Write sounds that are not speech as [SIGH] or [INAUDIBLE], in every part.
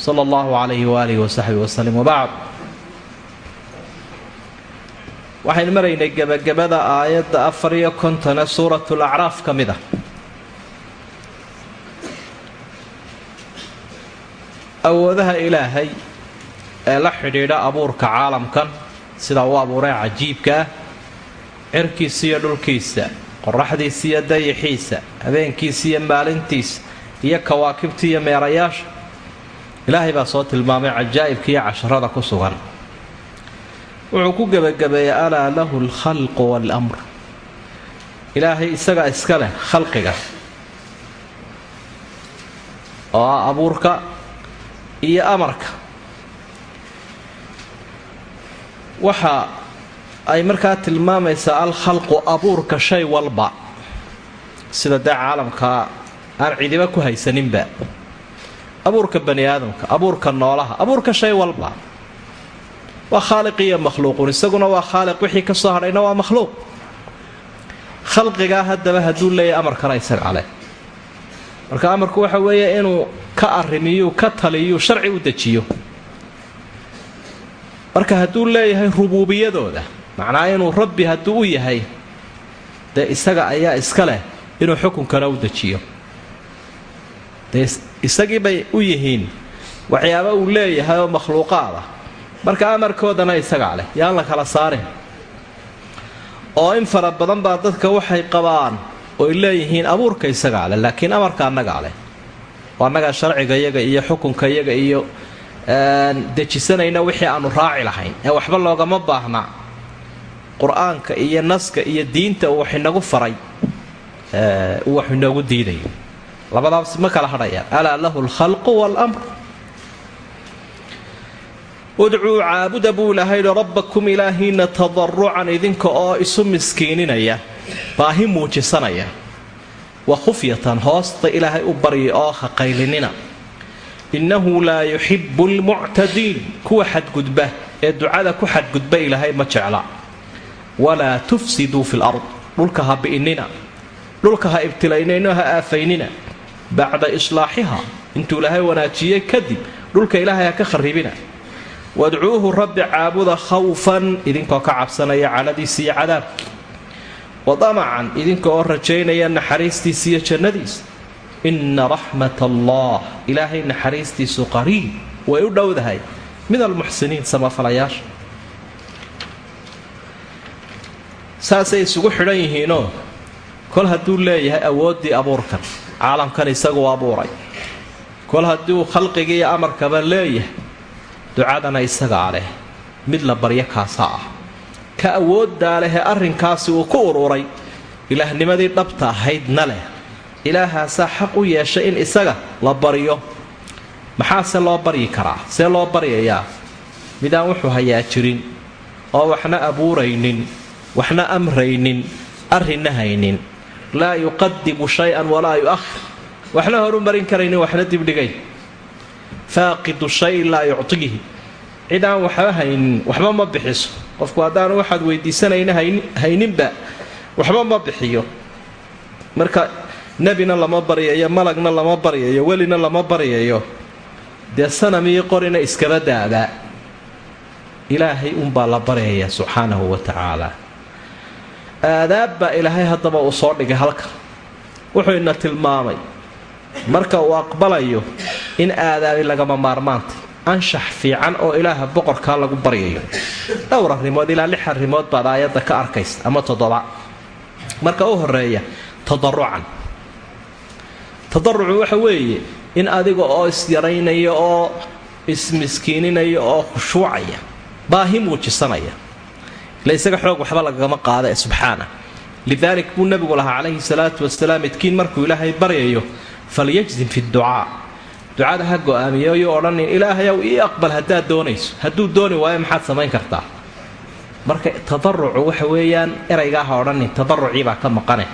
صلى الله عليه واله وصحبه وسلم وبعد waxaynu maraynay gebagabada aayadda afar iyo kontone suuratul acraaf ka mid ah awoodaha ilaahay ee la xidhiidha abuurka caalamkan sida uu abuuray cajiibka ah cirkiisa iyo dhulkiisa qoraxdiisa iyo dayaxiisa habeenkiisa iyo maalintiisa iyo kawaakibta iyo meerayaasha ilaahay baa soo tilmaamay cajaa'ibka iyo casharada ku sugan. Wuxuu ku gebagabeeyey alaa lahu alkhalqu waalamr ilaahay isagaa iska leh khalqiga. Oo ah abuurka iyo amarka. Waxa ay markaa tilmaamaysaa alkhalqu abuurka shay walba sida dee caalamka aan cidiba ku haysaninba abuurka bani aadamka abuurka noolaha abuurka shay walba. Waa khaaliq iyo makhluuqun isaguna waa khaaliq wixii ka soo hadhayna waa makhluuq. Khalqigaa haddaba hadduu leeyahay amarkana isaga leh. Marka amarku waxa weeye inuu ka arrimiyuu ka taliyuu sharci u dejiyo. Marka hadduu leeyahay rubuubiyadooda macnaa inuu rabbi hadduu u yahay dee isaga ayaa iska leh inuu xukunkana u dejiyo dee isagii bay u yihiin. Waxyaaba uu leeyahay oo makhluuqaada marka amarkoodana isagaa leh yaan la kala saarin. Oo in fara badan baa dadka waxay qabaan oy leeyihiin abuurka isagaa leh laakiin amarka annagaa leh. Oo annagaa sharciga iyaga iyo xukunka iyaga iyo dejisanayna wixii aanu raaci lahayn. Ee waxba loogama baahna. Qur'aanka iyo naska iyo diinta uu wax inagu faray. Uu wax inoogu diidayo labadaas ma kala hadhayaan alaa lahu alkhalqu waalamr udcuu caabuda buu ilahay rabbakum ilaahiina tadarucan idinka oo isu miskiininaya baahi muujisanaya wa khufyatan hoosta ilaahay u barya oo haqaylinina. Innahu laa yuxibu lmuctadiin kuwa xadgudba ee ducada ku xadgudba ilaahay ma jecla. Walaa tufsiduu fi lard dhulka ha bi'inina. Dhulka ha ibtilaynayno ha aafaynina bacda islaaxiha. Intuu ilaahay wanaajiyey kadib dhulka ilaahay ha ka kharibina wadcuuhu rabbi caabuda khawfan idinkoo ka cabsanaya caladiisa iyo cadaabki wadamacan idinka oo rajaynaya naxariistiisa iyo jannadiisa inna raxmat allah ilaahay naxariistiisu qariib way u dhowdahay. Min almuxsiniin samafalayaasha. Saasay isugu xidhan yihiinoo kol hadduu leeyahay awooddii abuurkan caalamkan isagu abuuray kol hadduu khalqigii iyo amarkaba leeyahay ducadana isagaa leh mid la baryo kaasaa ah. Ka awooddaa leh ee arrinkaasi uu ku ururay ilaahnimadii dhabta ahaydna leh. Ilaahaasaa xaq u yeeshay in isaga la baryo. Maxaase loo baryi karaa? See loo baryayaa? Midaan wuxuu hayaa jirin oo waxna abuuraynin waxna amraynin arrinna haynin laa yuqadimu shay-an walaa yu-ahir waxna horu marin karaynin waxna dibdhigay faaqidu shayin laa yuctiihi cid aan waxba haynin waxba ma bixiso. Qofku haddaanu waxaad weydiisanayna hayninba waxba ma bixiyo. Marka nebina lama baryayo malagna lama baryayo welina lama baryayo dee sanamii qorina iskaba daabaa ilaahay unbaa la baryaya subxaanahu wa tacaala aadaab baa ilaahay haddaba uu soo dhigay halka. Wuxuu ina tilmaamay marka uu aqbalayo in aadaabi lagama maarmaantay anshax fiican oo ilaaha boqorkaa lagu baryayo. Dhowr arrimood ilaa lix arrimood baad aayadda ka arkaysa ama toddoba. Marka u horreeya tadarucan tadarucu waxa weeye in adiga oo isyaraynaya oo ismiskiininaya oo khushuucaya baahi muujisanaya ila isaga xoog waxba lagama qaada ee subxaana lidaalik buu nebigu lahaa calayhi salaatu wasalaam midkiin markuu ilaahay baryayo falyajzim fi ducaa ducada ha go'aamiyo odhanin ilaahayow ii aqbal haddaad doonayso hadduu dooni waayo maxaad samayn kartaa marka tadarucu waxa weeyaan eraygaa ha odhanin tadaruciibaa ka maqane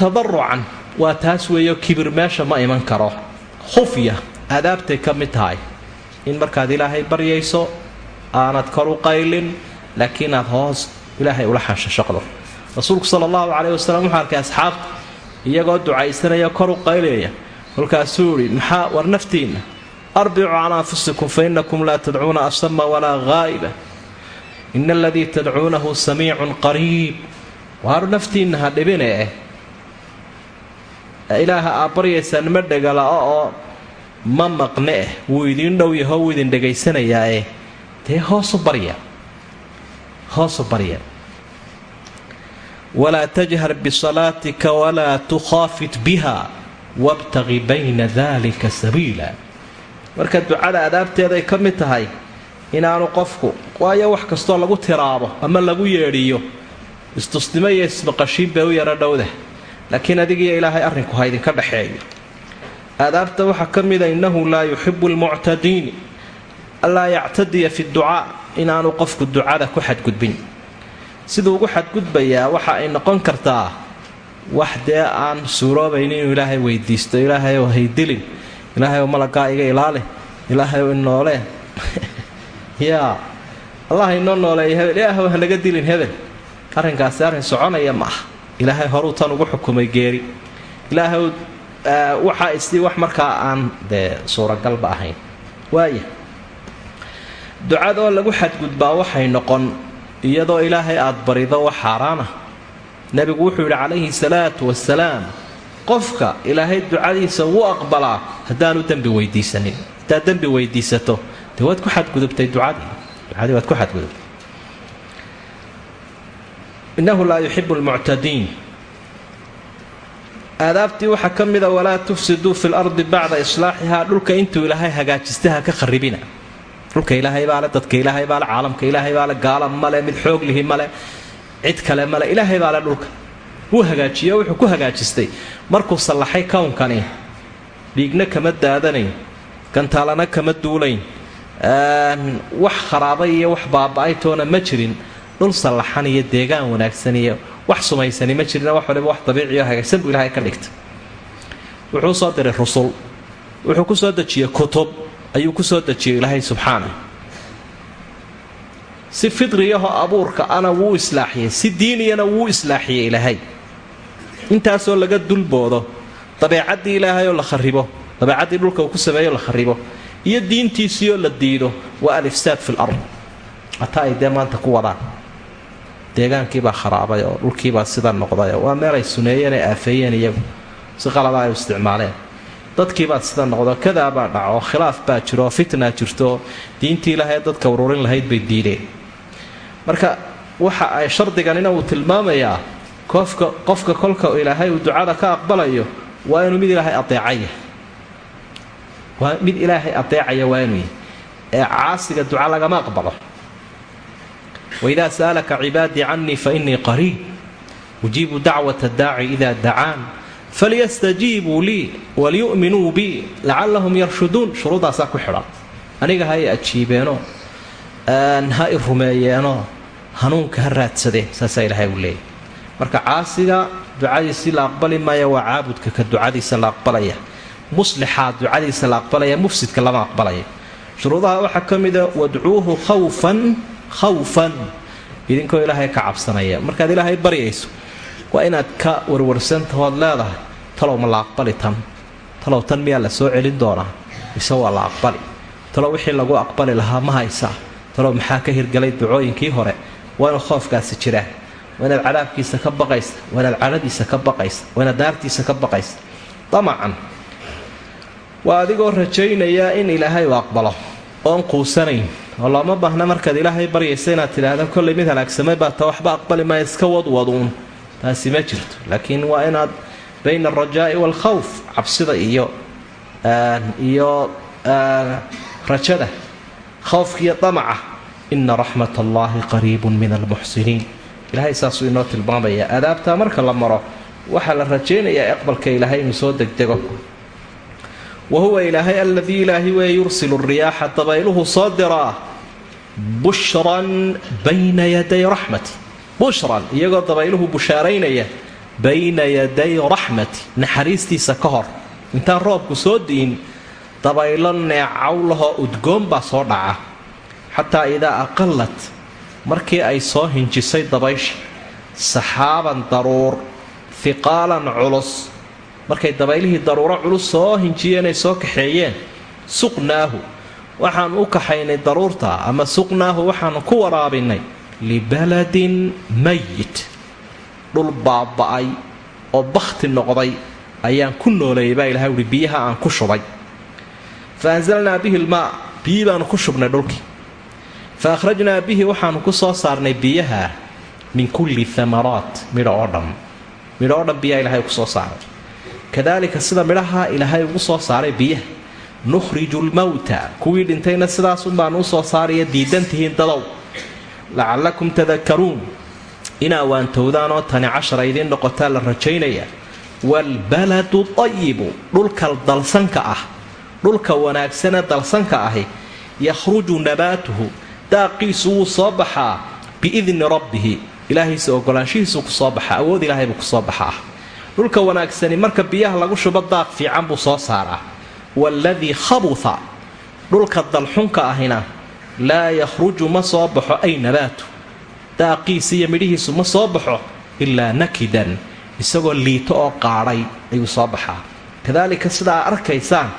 tadarucan waa taas weeyo kibir meesha ma iman karo khufya aadaabtay ka mid tahay in markaad ilaahay baryayso aanad kor u qaylin laakiin aad hoos ilaahay ula xanshashaqdo rasuulku sala allahu caleyh wasalam wuxuu arkay asxaabta iyagoo ducaysanaya kor u qaylaya. Kolkaasuu ihi maxaa war naftiinna? Arbicuu can anfusikum fa inakum laa tadcuuna asama walaa haa'iba ina aladii tadcuunahu samiicun qariib. Waar naftiinna ha dhibine eh? Ilaaha aad baryaysaan ma dhegala-o oo ma maqne eh? Wuu idiin dhow yaho wuu idin dhegaysanayaae dee hoosu barya. Hoosu barya. Walaa tajhar bisalaatika walaa tukhaafit biha wabtaqi bayna dalika sabiila. Marka ducada adaabteeday ka mid tahay inaanu qofku waayo wax kastoo lagu tiraabo ama lagu yeedhiyo istusnimo iyo ismaqashiin bay u yaro dhowda laakiin adigiyo ilaahay arrinku ha idinka dhexeeyo aadaabta waxaa ka mida innahu laa yuxibu lmuctadiin allaa yactadiya fi ducaa inaanu qofku ducada ku xadgudbin. Siduu ugu xadgudbayaa waxa ay noqon kartaa wax dee aan suuroobayn inuu ilaahay weydiisto ilaahayow haydilin ilaahayow malagaa iga ilaali ilaahayow inoole [LAUGHS] yaa allah inoo nooleeya hebel ilaahow hanaga dilin hebel. Arrinkaasi arrin soconaya ma ah ilaahay horuu tan ugu xukumay geeri. Ilaahayow waxaa isii wax markaa aan dee suuragalba ahayn. Waaya ducadoo lagu xadgudbaa waxay noqon iyadoo ilaahay aad barido wax xaaraana nebigu wuxuu yidhi calayhi salaatu wasalaam qofka ilaahay ducadiisa wuu aqbalaa haddaanu dembi weydiisanin haddaad dembi weydiisato dee waad ku xadgudubtay ducadii ducadii waad ku xadgudubtay. Innahu laa yuxibu lmuctadiin aadaabtii waxaa ka mida walaa tufsiduu fi lardi bacda islaaxihaa dhulka intuu ilaahay hagaajistay ha ka kharibina dhulka ilaahay baale dadka ilaahay baale caalamka ilaahay baale gaala male mid xoog lihi male cid kale male ilaahay baale dhulka. Wuu hagaajiyo wuxuu ku hagaajistay. Markuu sallaxay kownkani dhiigna kama daadanayn gantaalana kama duulayn. Wax kharaabay iyo wax baaba-ay ma jirin. Dhul sallaxan iyo deegaan wanaagsan iyo wax sumaysani ma jirin wax waliba wax dabiiciyo hagaagsan buu ilaahay ka dhigtay. Wuxuu soo diray rusul. Wuxuu ku soo dejiyey kutub ayuu ku soo dejiyey ilaahay subxaana si fidriyahoo abuurka ana wuu islaaxiyey si diiniyana wuu islaaxiyey ilaahay. Intaasoo laga dulboodo dabeecaddii ilaahay oo la kharibo dabeecaddii dhulka uu ku sameeyo la kharibo iyo diintiisiioo la diido waa alifsaad fi lard hataa ay dee maanta ku wadaan. Deegaankiibaa kharaabay oo dhulkiibaa sida noqdayoo waa meel ay suneeyeen ee aafeeyeen iyagu. Si qalada ay u isticmaaleen dadkiibaad sida noqdo kadaabaa dhaco khilaaf baa jiro fitna jirto diintii ilaahay dadka ururin lahayd bay diideen. Marka waxa ay shardiganina uu tilmaamayaa qofka qofka kolka ilaahay uu ducada ka aqbalayo waa inuu mid ilaahay adeecaya waa mid ilaahay adeecaya waa inuu ee caasiga duca lagama aqbalo. Waidaa sa'alaka cibaadii canii fa inii qariib. Ujiibu dacwata daaci ida dacaan falyastajiibuu lii waliyu'minuu bii lacallahum yarshuduun shuruudaasaa ku xidhan aniga ha i ajiibeenoo ha i rumeeyeenoo hanuunka ha raadsadeen saasaa ilaahay uu leeyahy marka caasiga ducadiisii la aqbali maaya waa caabudka ka ducadiisa la aqbalaya muslixaa ducadiisa la aqbalaya mufsidka lama aqbalaya shuruudaha waxaa ka mida wadcuuhu khawfan khawfan idinkoo ilaahay ka cabsanaya markaad ilaahay baryayso waa inaad ka warwarsantahood leedahay. Talow ma la aqbali tan. Talow tan miyaa la soo celin doonaa? Mise waa la aqbali. Talow wixii lagu aqbali lahaa ma haysaa talow maxaa ka hirgalay ducooyinkii hore? Waa inuu khoofkaasi jiraa waa inaad cadaabkiisa ka baqaysa. Waa inaad cadhadiisa ka baqaysa. Waa inaad daartiisa ka baqaysa. Damacan waa adigoo rajaynaya in ilaahay uu aqbalo. Oon quusanayn. Oo looma baahna markaad ilaahay baryaysa inaad tidhaahda kollay mid halaagsamay baa ta waxba aqbali maya iska wadwaduun taasi ma jirto. Laakiin waa inaad bayna alrajaa'i waalkhawf cabsida iyo iyo rajada khawfkiiyo damaca. Ina raxmat allaahi qariibun min almuxsiniin ilaahay saasuu inoo tilmaamaya. Adaabtaa marka la maro waxaa la rajaynayaa aqbalka ilaahay inuu soo degdego. Wa huwa ilaahay aladii ilaahi wee yursilu riyaaxa dabayluhu soo diraa bushran bayna yaday raxmati bushran iyagoo dabayluhu bushaaraynaya bayna yaday raxmati naxariistiisa ka hor. Intaan roobku soo di'in dabaylo neecawlahoo udgoon baa soo dhaca. Xataa idaa aqalat markii ay soo hinjisay dabaysha saxaaban daruur hiqaalan culus. Markay dabaylihii daruuro culus soo hinjiyeen ay soo kaxeeyeen. Suqnaahu waxaanu u kaxaynay daruurta ama suqnaahu waxaanu ku waraabinay libaladin mayit dhul baaba'ay oo bakhti noqday ayaan ku nooleeyay baa ilahay uhi biyaha aan ku shubay. Fa anzalnaa bihi lmaa biyii baanu ku shubnay dhulkii. Fa akhrajnaa bihi waxaanu ku soo saarnay biyaha min kulli amaraat midho oo dhan. Midho oo dhan biyaha ilahay ku soo saaray. Kadaalika sida midhaha ilaahay ugu soo saaray biyaha. Nukhriju lmowta kuwii dhintayna sidaasun baanu u soo saaraya diidantihiin dadow lacallakum tadakaruun inaa waantowdaan oo tani cashara idiin noqotaa la rajaynaya waalbaladu ayibu dhulka dalsanka ah dhulka wanaagsane dalsanka ahi yakhruju nabaatuhu daaqiisu wuu soo baxaa biidni rabbihi ilaahiisa ogolaanshihiisuu ku soo baxaa awood ilaahay buu ku soo baxaa dhulka wanaagsani marka biyaha lagu shubo daaq fiican buu soo saaraa waaladii khabuha dhulka dalxunka ahina laa yakhruju ma soo baxo ay nabaatu daaqiisi iyo midhihiisu ma soo baxo ilaa nakidan isagoo liito oo qaadhay ayuu soo baxaa. Kadaalika sidaa arkaysaan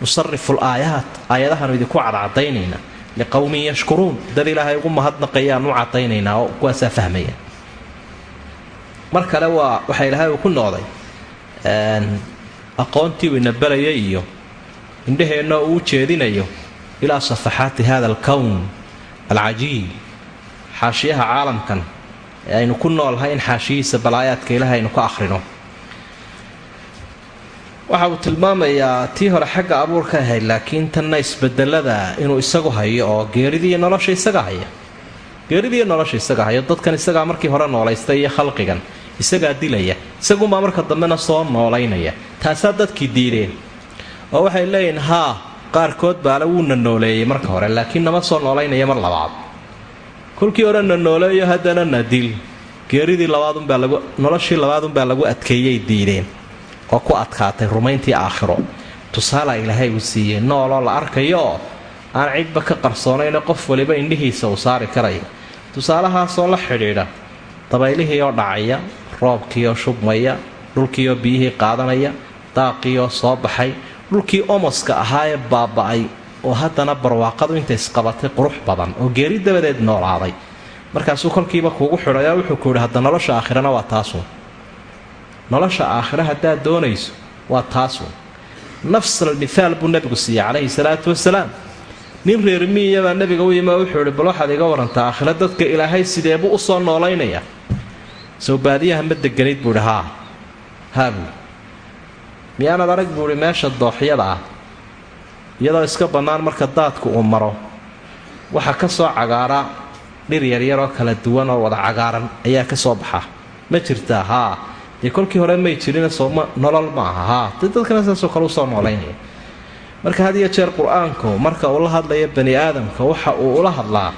nusarifu laayaat aayadahaanu idinku cadcadaynaynaa liqowmin yashkuruun dad ilaahay ugu mahadnaqayaan u cadaynaynaa oo kuwaasaa fahmaya. Mar kale waa waxaa ilaahay uu ku noqday aqoontii uu inabarayay iyo indhaheenna uu u jeedinayo ilaa safaxaati hada alkown alcajiib xaashiyaha caalamkan ee aynu ku noolhay in xaashiyihiisa balaayaadka ilaah aynu ka uu tilmaamayaa tii hore xagga abuurka ahayd laakiin tanna isbedelada inuu isagu hayo oo geeridiiyo nolosha isaga haya. Geeridiiyo nolosha isaga hayo dadkan isagaa markii hore noolaystay iyo khalqigan isagaa dilaya isagunbaa marka dambena soo noolaynaya taasaa dadkii diideen. Oo waxay leeyihiin haa qaarkood baale wuuna nooleeyey marka hore laakiin nama soo noolaynaya mar labaad. Kolkii hore na nooleeyo haddana na dil geeridii labaadunbaa lagu noloshii labaadunbaa lagu adkeeyay diideen oo ku adkaatay rumayntii aakhiro. Tusaalaa ilaahay uu siiyey nooloo la arkayo oo aan cidba ka qarsoonayne qof waliba indhihiisa uu saari karaya tusaalahaasoo la xidhiidha dabaylihiioo dhacaya roobkiioo shubmaya dhulkiioo biyihii qaadanaya daaqiioo soo baxay dhulkii omoska ahaayee baaba'ay oo haddana barwaaqadu intay isqabatay qurux badan oo geeri dabadeed noolaaday. Markaasuu kolkiiba kuugu xidhayo wuxuu ku yidhi hadda nolosha aakhirana waa taasun nolosha aakhira haddaad doonayso waa taasun nafsal mithaal buu nebigu siiyey calayhi salaatu wasalaam nin reer miiyabaa nebiga u yimi wuxuu ihi bal waxaad iga warantaa aakhira dadka ilaahay sideebuu u soo noolaynayaa? Sow baadiyaha ma deganayd buu idhi haa haa buu miyaanad arag buu idhi meesha dooxyada ah iyadoo iska bannaan marka daadku uu maro. Waxaa ka soo cagaara dhir yaryaroo kala duwan oo wada cagaaran ayaa ka soo baxa. Ma jirtaa haa. Dee kolkii hore may jirina sooma nolol ma aha haa. Dee dadkana saasoo kale u soo noolaynaya. Marka had iyo jeer qur'aanku marka uu la hadlayo bani aadamka waxa uu ula hadlaa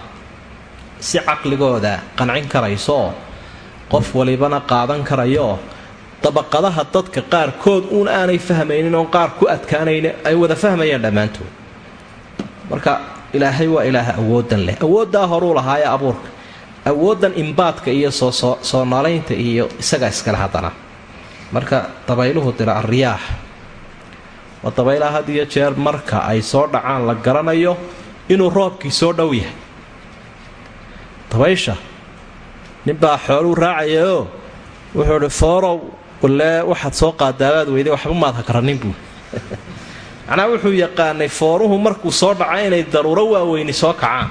si caqligooda qancin karaysooo qof walibana qaadan karayooo dabaqadaha dadka qaarkood uun aanay fahmaynin oon qaar ku adkaanayn ay wada fahmayaan dhammaantood. Marka ilaahay waa ilaaha awoodan leh. Awooddaa horuu lahaayee abuurka. Awooddan imbaadka iyo soosoo noolaynta iyo isagaa iskale haddana marka dabayluhu dira alriyaax waa dabaylaha had iyo jeer marka ay soo dhacaan la garanayo inuu roobkii soo dhow yahay. Dabaysha ninbaa xooluu raacayaoo wuxuu idhi foorow walee waxaad soo qaadaabaad weyday waxba maad hakranin buu. Macnaa wuxuu yaqaanay fooruhu markuu soo dhaco inay daruuro waaweyni soo kacaan.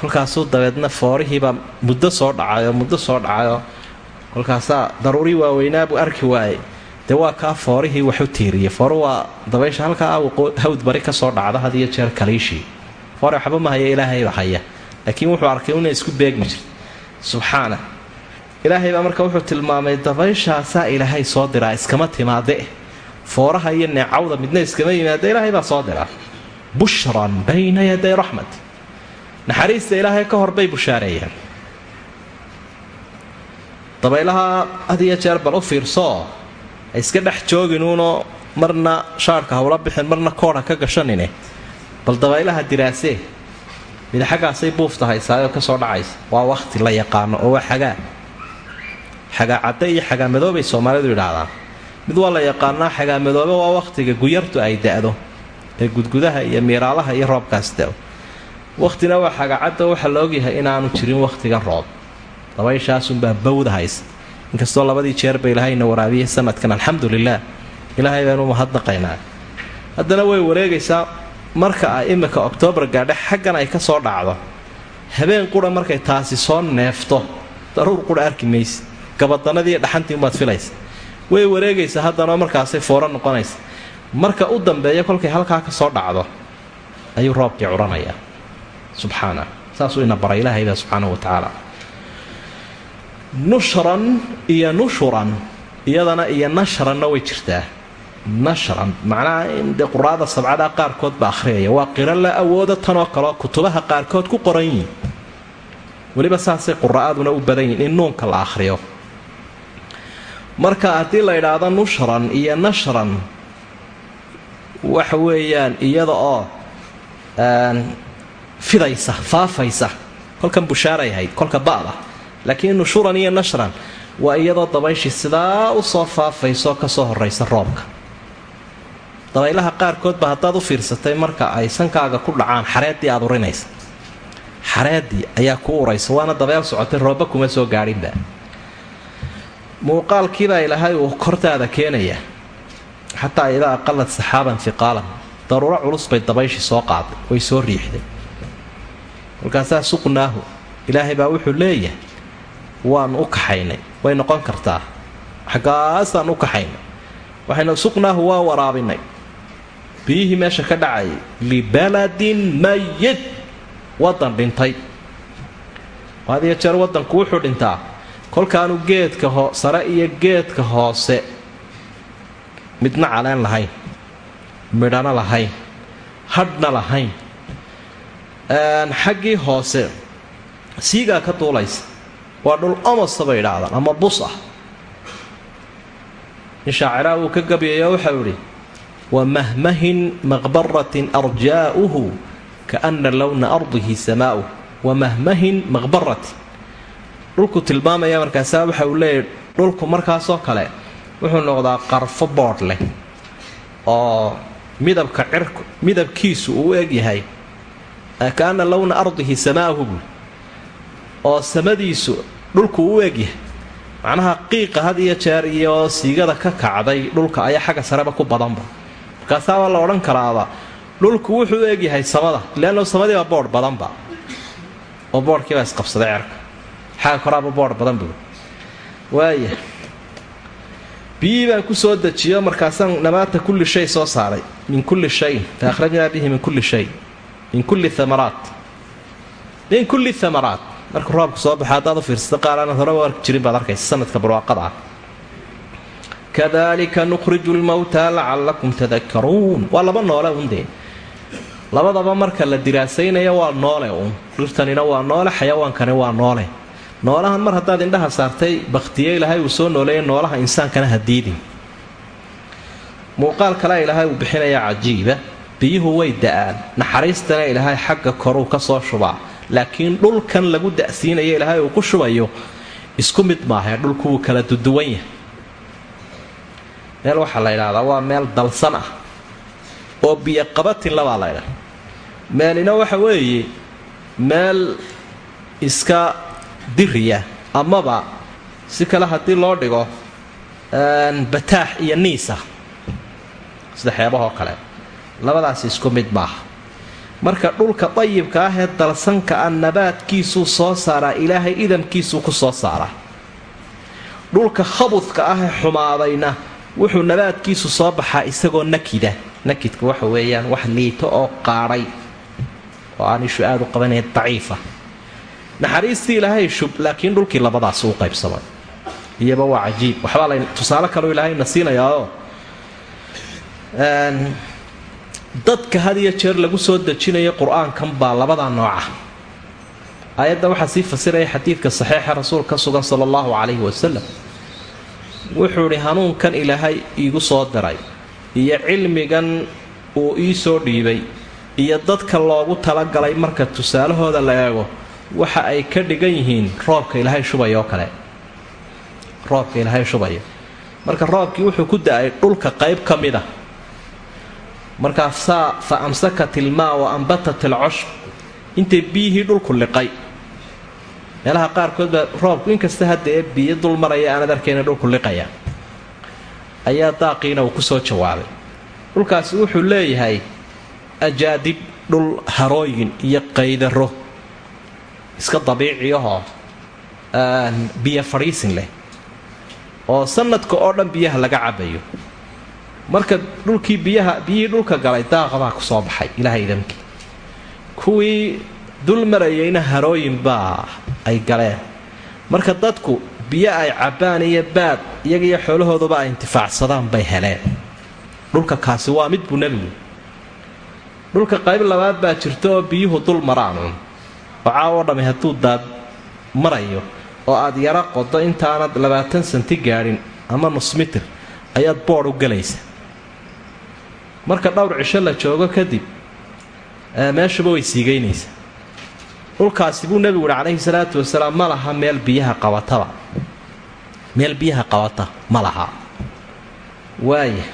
Kolkaasuu dabeedna foorihiibaa muddo soo dhacayoo muddo soo dhacayoo kolkaasaa daruurii waaweynaabuu arki waayey. Dee waa kaa foorihii waxu tiiriyey. Fooru waa dabaysha halkaa hawd bari ka soo dhacda had iyo jeer kaliishii. Foore waxba ma haya ilaahayba haya. Laakiin wuxuu arkay inay isku beegmi jirta subxaana ilaahay baa marka wuxuu tilmaamay dabayshaasaa ilaahay soo diraa iskama timaade fooraha iyo neecawda midna iskama yimaada ilaahay baa soo diraa. Bushran bayna yaday raxmat. Naxariista ilaahay ka hor bay bushaareeyeen. Dabaylaha had iyo jeer bal u fiirsooo ha iska dhex jooginuunoo marna shaarhka hawla bixin marna koodha ka gashanine. Bal dabaylaha diraasee mid xaggaasay buufta haysaayoo ka soo dhacaysa. Waa wakhti la yaqaano oo waa xagaa xagaa cadde iyo xagaa madoobay soomaalidu yidhaahdaan mid waa la yaqaanaa xagaa madoobe waa wakhtiga guyartu ay da'do ee gudgudaha iyo miiraalaha iyo roobkaas da'o. Wakhtina waa xagacadda waxaa la ogyahay inaanu jirin wakhtigan roob. Dabayshaasunbaa bawda inkastoo labadii jeerba ilaahayna waraabiyey sanadkan alxamdu lilaah ilaahay baanu mahadnaqaynaa. Haddana way wareegaysaa marka ay imika oktoobar gaadhe xaggan ay ka soo dhacdo. Habeen qura markay taasi soo neefto. Daruur qura arki mayse gabadanadiiyo dhaxantii umaad filaysa. Way wareegaysaa haddana markaasay fooro noqonaysa. Marka u dambeeya kolkay halkaa ka soo dhacdo ayuu roobkii curanayaa. Subxaana saasuu ina baray ilaahayba subxaanahu wa tacaala. Nushran iyo nushuran iyadana iyo nashranna way jirtaa. Nashran macnaha in dee quraada sabcada qaarkood ba akhriyaya. Waa qiro la awoodo tanoo kaleo kutubaha qaarkood ku qoran yihiin. Weliba saasay qura'aduna u badan yihiin in nuunka la akhriyo marka haddii la idhaahdo nushran iyo nashran waxa weeyaan iyada oo fidaysa faafaysa kolkan bushaaray ahayd kolka ba'da. Laakiin nushuran iyo nashran waa iyadoo dabayshii sidaa u soo faafayso ka soo horaysa roobka. Dabaylaha qaarkoodba haddaad u fiirsatay marka ay sankaaga ku dhacaan xareeddii aad urinaysa. Xareeddii ayaa ku uraysa waana dabeel socotay roobba kuma soo gaadhinba muuqaalkiibaa ilaahay uu kortaada keenaya. Xataa idaa aqalad saxaaban fiqaalan daruuro culus bay dabayshii soo qaaday way soo riixday. Markaasaa suqnaahu ilaahay baa wuxuu leeyahay waanu u kaxaynay way noqon kartaa xaggaasaan u kaxaynay. Waxaynu suqnaahu waa waraabinay. Biyihii meesha ka dhacayay libaladin mayid wadan dhintay. Hadiyo jeer wadanku wuxuu dhintaa kolkaanu geedka sare iyo geedka hoose midna caleen lahayn midhana lahayn hadhna lahayn xaggii hoose siigaa ka duulaysa waa dhul omosa bay idhaahdaan ama bus ah. In shaaciraa uu ka gabyaya waxau idhi wa mahmahin maqbaratin arjaa'uhu kaana lowna ardihi samaa'uh wa mahmahin maqbaratin dhulku tilmaamaya markaasaa waxa uu leeyahy dhulku markaasoo kale wuxuu noqdaa qarfo boodh leh oo midabka cirku midabkiisu uu u egyahay kaana lowna ardihi samaa'uhu buui oo samadiisu dhulku u egyahay macnaha qiiqa had iyo jeer iyo siigada ka kacday dhulka ayaa xagga sareba ku badanba markaasaabaa la odhan karaaba dhulku wuxuu u egyahay samada leanno samadiiba boodh badanba oo boodhkiibaa isqabsaday cerka xagga koraaba boodh badan buu. Waaya baan ku soo dejiyo markaasaan namaata kulli shay soo saaray. Min kulli shayin fa bihi min kulli shay. Min kulli amaraat min kulli amaraat marka roobka soo baxa haddaad u fiirsata qaar arki jirin baad arkaysa sanadka barwaaqada ah. Kadalika nukhriju lmowtaa lacallakum tadakaruun waa laba noole undee labadaba marka la diraasaynayo waa noole uun. Dhirtanina waa noole xayawaankani waa noole noolahan mar haddaad indhaha saartay bakhtiye ilaahay uu soo nooleeya noolaha insaankana hadiidin muuqaal kale ilaahay uu bixinaya cajiiba biyuhu way da'aan. Naxariistana ilaahay xagga koruu ka soo shubaa. Laakiin dhulkan lagu da'siinayo ilaahay uu ku shubayo isku mid maahae dhulku wuu kala duduwan yahay. Meel waxaa la ydhahdaa waa meel dalsan ah. Oo biyoqabatin labaa la ydhaha meelina waxa weeye meel iska diriya amaba si kale haddii loo dhigo bataax iyo niisa sida xeebahoo kale. Labadaasi isku mid maaha marka dhulka dayibka ah ee dalsanka ah nabaadkiisuu soo saaraa ilaahay idamkiisuu ku soo saaraa. Dhulka khabudka ah ee xumaadayna wuxuu nabaadkiisu soo baxaa isagoo nakida. Nakidka waxa weeyaan wax liito oo qaadhay oo aan ishu aada u qabanayn daciifa naxariistii ilaahay shub laakiin dhulkii labadaas u qaybsamay iyaba waa cajiib. Waxbaa tusaale kaloo ilaahayna siinayaao. Dadka had iyo jeer lagu soo dejinayo qur'aankan baa labadaa nooca. Aayadda waxaa sii fasiraya xadiidka saxiixa rasuulka ka sugan sala allahu calayhi wasalam wuxuu idhi hanuunkan ilaahay iigu soo diray iyo cilmigan uu ii soo dhiibay iyo dadka loogu talagalay marka tusaalahooda la eego waxa ay ka dhigan yihiin roobka ilaahay shubaya oo kale. Roobka ilaahay shubaya marka roobkii wuxuu ku da'ay dhulka qayb ka mid a markaasaa fa amsakat ilmaa wa ambatat alcoshb intay biyihii dhulku liqay. Meelaha qaarkood baa roobku inkasta hadda ee biyo dul maraya aanad arkayna dhulku liqaya. Ayaa daaqiina uu ku soo jawaabay. Dhulkaasi wuxuu leeyahay ajaadib dhul harooyin iyo qaydaro iska dabiiciyahoo biyo fadhiisin leh. Oo sanadka oo dhan biyaha laga cabayo. Marka dhulkii biyaha biyihii dhulka galay daaqabaa ku soo baxay ilaahay idamkii kuwii dul marayayna harooyin baa ay galeen. Marka dadku biyo ay cabbaan iyo baad iyaga iyo xoolahooduba ay intifaacsadaan bay heleen. Dhulka kaasi waa mid buu nebigu dhulka qayb labaad baa jirta oo biyuhu dul maraanuun oo caawo dhammi hadduu daad marayo oo aad yaro qodo intaanad labaatan santi gaadhin ama nus mitir ayaad boodh u gelaysa marka dhowr cisho la joogo kadib meeshuba way siigeynaysaa dhulkaasi buu nebigu yihi calayhi salaatu wasalaam ma laha meel biyaha qabataba. Meel biyaha qabata ma laha. Waaya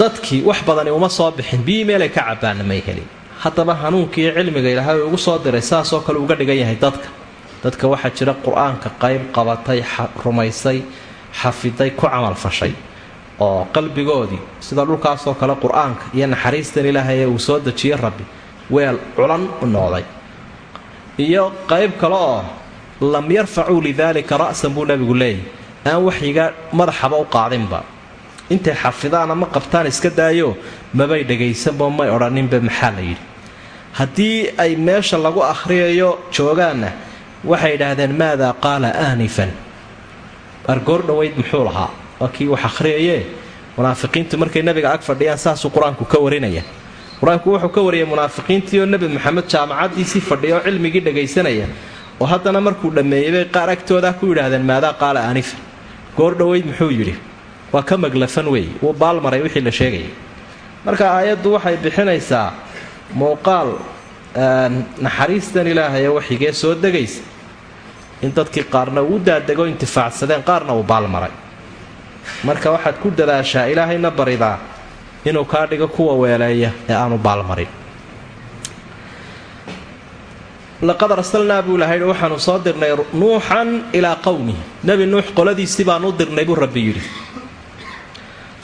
dadkii wax badani uma soo bixin biyii meelay ka cabbaanna may helin haddaba hanuunkiiyo cilmiga ilaahay ugu soo diray saasoo kale uga dhigan yahay dadka. Dadka waxaa jira qur'aanka qayb qabatay rumaysay xafiday ku camalfashay oo qalbigoodii sida dhulkaasoo kale qur'aanka iyo naxariistan ilaahay ee uu soo dejiyey rabbi weel culan u noqday. Iyo qayb kale oo lam yarfacuu lidaalika ra'san buu nebigu leeyahy aan waxyiga madaxaba u qaadinba intay xafidaan ama qabtaan iska daayo mabay dhagaysanba may odhaninba maxaa la yidhi? Haddii ay meesha lagu akhriyayo joogaanna waxay idhaahdeen maadaa qaala aanifan argoor dhoweyd muxuu lahaa. Waa kii wax akhriyayee munaafiqiintu markay nabiga ag fadhiyaan saasuu qur'aanku ka warinaya. Qur'aanku wuxuu ka wariyay munaafiqiintii oo nebi maxamed jaamacaddiisii fadhiya oo cilmigii dhagaysanaya. Oo haddana markuu dhammeeyey bay qaar agtooda ku yidhaahdeen maadaa qaala aanifan goor dhoweyd muxuu yidhi waa ka maglafan weeye wuu baalmaray wixii la sheegayay marka aayaddu waxay bixinaysaa muuqaal naxariistan ilaahay waxigee soo degaysa. In dadkii qaarna uu daadego intifaacsadeen qaarna uu baalmaray marka waxaad ku dadaashaa ilaahayna baridaa inuu kaa dhigo kuwa weeleeya ee aanu baalmarin laqad arsalnaa buu ilahay waxaanu soo dirnay nuuxan ilaa qowmihi nebi nuux qoladiisii baanu dirnay buu rabbi yidhi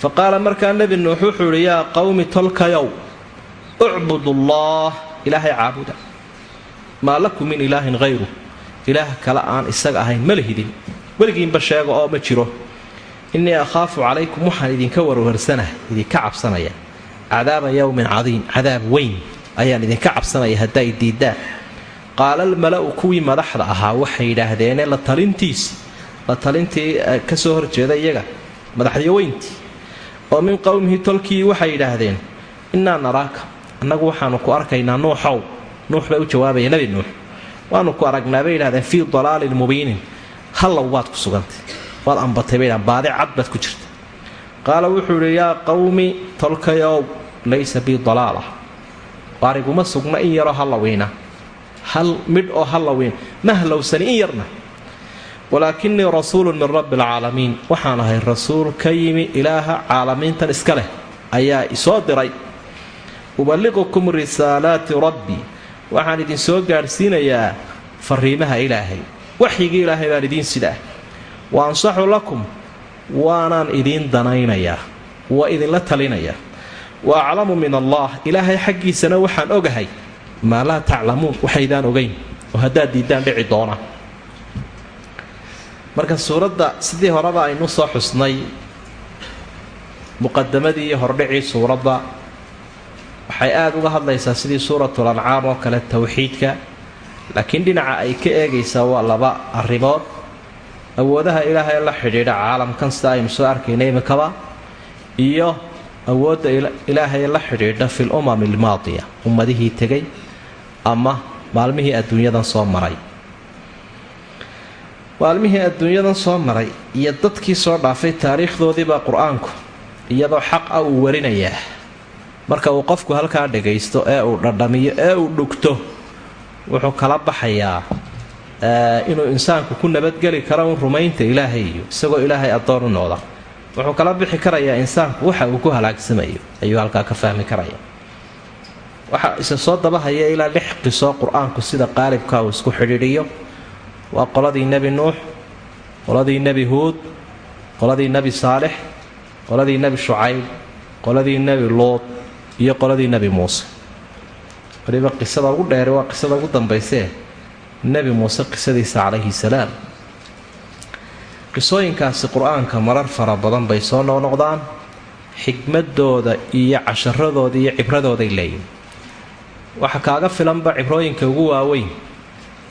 fa markaa nebi nuux wuxuu yidhi yaa qowmi tolkayow ucbudullah ilaahay caabuda. Maa lakum min ilaahin hayru ilaah kale aan isaga ahayn ma lihidin. Weligiinba sheega oo ma jiro. Innii akhaafu calaykum waxaan idinka warwarsanaha idinka cabsanaya. Cadaaba yowmin cadiim cadaab weyn ayaan idinka cabsanaya haddaa i diiddaan. Qaala almala'u kuwii madaxda ahaa waxay yidhaahdeene la talintiisi la talintii ka soo horjeeda iyaga madaxdiyo weyntii oo min qowmihi tolkii waxay yidhaahdeen innaa naraaka annagu waxaanu ku arkaynaa nuuxow. Nuux bay u jawaabaya nebi nuux waanu ku aragnaa bay yidhahdeen fii dalaalin mubiinin hallow baad ku sugantay waad ambatay bay dhahan baadi cad baad ku jirta qaala wuxuu yidhi yaa qowmi tolkayow laysa bii dalaala waariguma sugna in yaroo hallawiina hal midh oo hallawiin ma hallowsani in yarna walaakinii rasuulun min rabbi alcaalamiin waxaan ahay rasuul ka yimi ilaaha caalamiintan iska leh. Ayaa isoo diray uballiqukum risaalaati rabbi. Waxaan idin soo gaadhsiinayaa fariimaha ilaahay. Waxyigii ilaahay baan idiin sidaa. Wa ansaxu lakum waanaan idiin danaynayaa. Waa idinla talinayaa. Wa aclamu min allah ilaahay xaggiisana waxaan ogahay. Maa laa taclamuun waxaydaan ogayn oo haddaad diiddaan dhici doona marka suuradda sidii horeba aynu soo xusnay muqadamadii iyo hordhicii suuradda waxay aada uga hadlaysaa sidii suuratul ancaam oo kale towxiidka laakiin dhinaca ay ka eegaysaa waa laba arrimood. Awoodaha ilaahay la xidhiidha caalamkan sida aynu soo arkayna imikaba iyo awoodda ilaahay la xidhiidha fil umami almaadiya ummadihii tegay ama maalmihii adduunyadan soo maray maalmihii adduunyadan soo maray iyo dadkii soo dhaafay taariikhdoodiibaa qur'aanku iyadoo xaq ah uu warinayaa. Marka uu qofku halkaa dhagaysto ee uu dhadhamiyo ee uu dhugto wuxuu kala baxayaa inuu insaanku ku nabadgeli karo un rumaynta ilaahay isagoo ilaahay addoon u noqda wuxuu kala bixi karayaa insaanku waxa uu ku halaagsamayo ayuu halkaa ka fahmi karaya. Waxaa isa soo dabahaya ilaa lix qisoo qur'aanku sida qaalibka uu isku xidhiidhiyo waa qoladii nebi nuux qoladii nebi huud qoladii nebi saalix qoladii nebi shucayb qoladii nebi luud iyo qoladii nebi muuse. Waliba qisada ugu dheere waa qisada ugu dambaysee nebi muuse qisadiisa calayhi salaam. Qisooyinkaasi qur'aanka marar fara badan bay soo noqnoqdaan xikmadooda iyo casharadooda iyo cibradooday leeyihiin waxa kaaga filanba cibrooyinka ugu waaweyn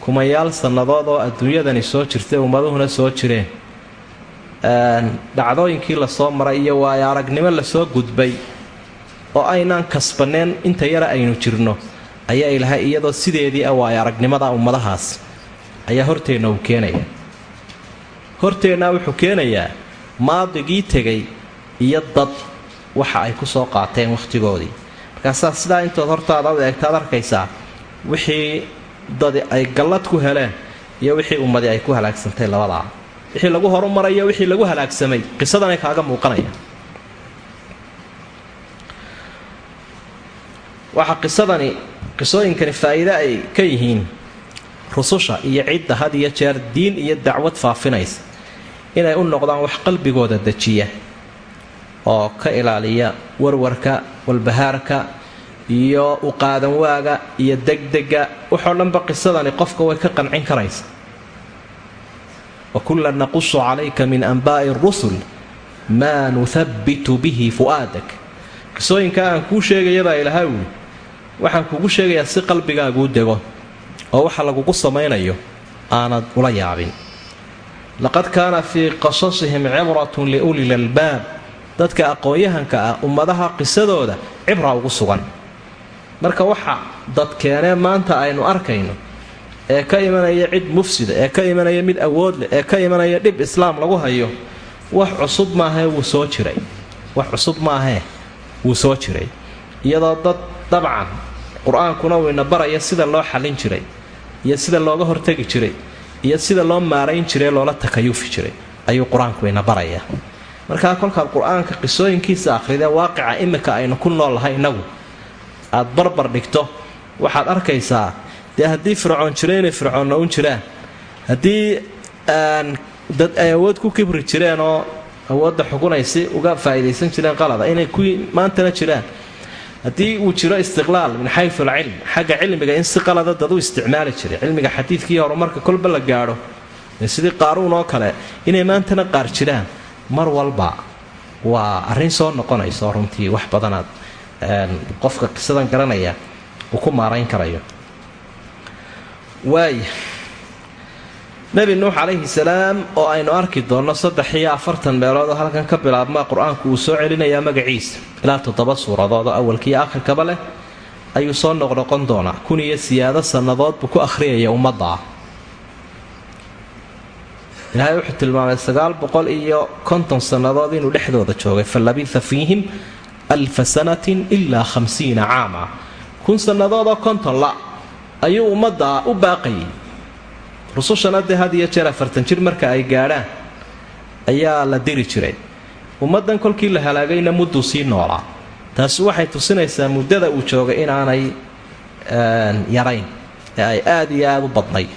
kumayaal sannadood oo adduunyadani soo jirtay ummaduhuna soo jireen. Dhacdooyinkii la soo maray iyo waayo aragnimo la soo gudbay oo aynaan kasbaneen inta yara aynu jirno ayaa ilahay iyadoo sideedii ah waayo aragnimada ummadahaas ayaa horteenna uu keenaya horteennaa wuxuu keenayaa maadigii tegay iyo dad waxa ay ku soo qaateen wakhtigoodii markaasaa sidaa intood hortaada u eegtaad arkaysaa wixii dadi ay gallad ku heleen iyo wixii ummadi ay ku halaagsantay labadaa wixii lagu horumarayo wixii lagu halaagsamay qisadanay kaaga muuqanaya. Waxaa qisadani qisooyinkani faa'iide ay ka yihiin rususha iyo cidda had iyo jeer diin iyo dacwad faafinaysa. Inay u noqdaan wax qalbigooda dejiya oo ka ilaaliya warwarka walbahaarka iyo uqaadanwaaga iyo degdega waxoo dhanba qisadani qofka way ka qancin karaysa. Wa kullan naqusu calayka min anbaa'i rusul maa nuhabbitu bihi fu'aadak. Qisooyinkaa aan kuu sheegayabaa ilaha wuli waxaan kugu sheegayaa si qalbigaaguu dego oo waxa lagugu samaynayo aanad ula yaabin. Laqad kaana fii qasasihim cibratun liulil albaab. Dadka aqoon-yahanka ah ummadaha qisadooda cibra ugu sugan marka waxa dadkeenee maanta aynu arkayno ee ka imanaya cid mufsida ee ka imanaya mid awood leh ee ka imanaya dhib islaam lagu hayo wax cusub maahee wuu soo jiray. Wax cusub maahee wuu soo jiray. Iyadoo dad dabcan qur'aankuna uu ina baraya sida loo xallin jiray iyo sida looga hortegi jiray iyo sida loo maarayn jiray loola takayufi jiray ayuu qur'aanku ina barayaa markaa kolkaad qur'aanka qisooyinkiisa akhridee waaqica imika aynu ku nool lahay innagu aad barbar dhigto waxaad arkaysaa dee haddii fircoon inay fircoonna un jiraan haddii dad ay awood ku kibri jireen oo awoodda xukunaysi uga faa'iidaysan jireen qalada inay kuwii maantana jiraan haddii uu jiro istiqlaal min xayu alcilm xagga cilmiga in si qalada dad u isticmaali jiray cilmiga xadiidkii horumarka kolba la gaadho sidii qaaruun oo kale inay maantana qaar jiraan mar walba waa arrin soo noqonayso runtii wax badanaad qofka qisadan garanaya uu ku maarayn karayo. Waaya nebi nuux calayhi salaam oo aynu arki doonno saddex iyo afartan meelood oo halkan ka bilaabma qur'aanku uu soo celinayaa magaciisa. Ilaa toddoba suuradood oo awalkiiyo akhirkaba leh ayuu soo noqnoqon doonaa. Kun iyo siyaado sannadood buu ku akhriyaya ummadda ilaahay wuxuu tilmaamay sagaal boqol iyo konton sannadood inuu dhexdooda joogay. Fa fiihim alfa sanatin ilaa khamsiina caama. Kun sannadood oo konton la ayuu ummadda u baaqayay rusushana dee had iyo jeer afartan jir marka ay gaadhaan ayaa la diri jiray. Ummaddan kolkii la halaagayna mudduu sii noolaa taasi waxay tusinaysaa muddada uu joogay inaanay yarayn ee ay aada iyo aada u badnayd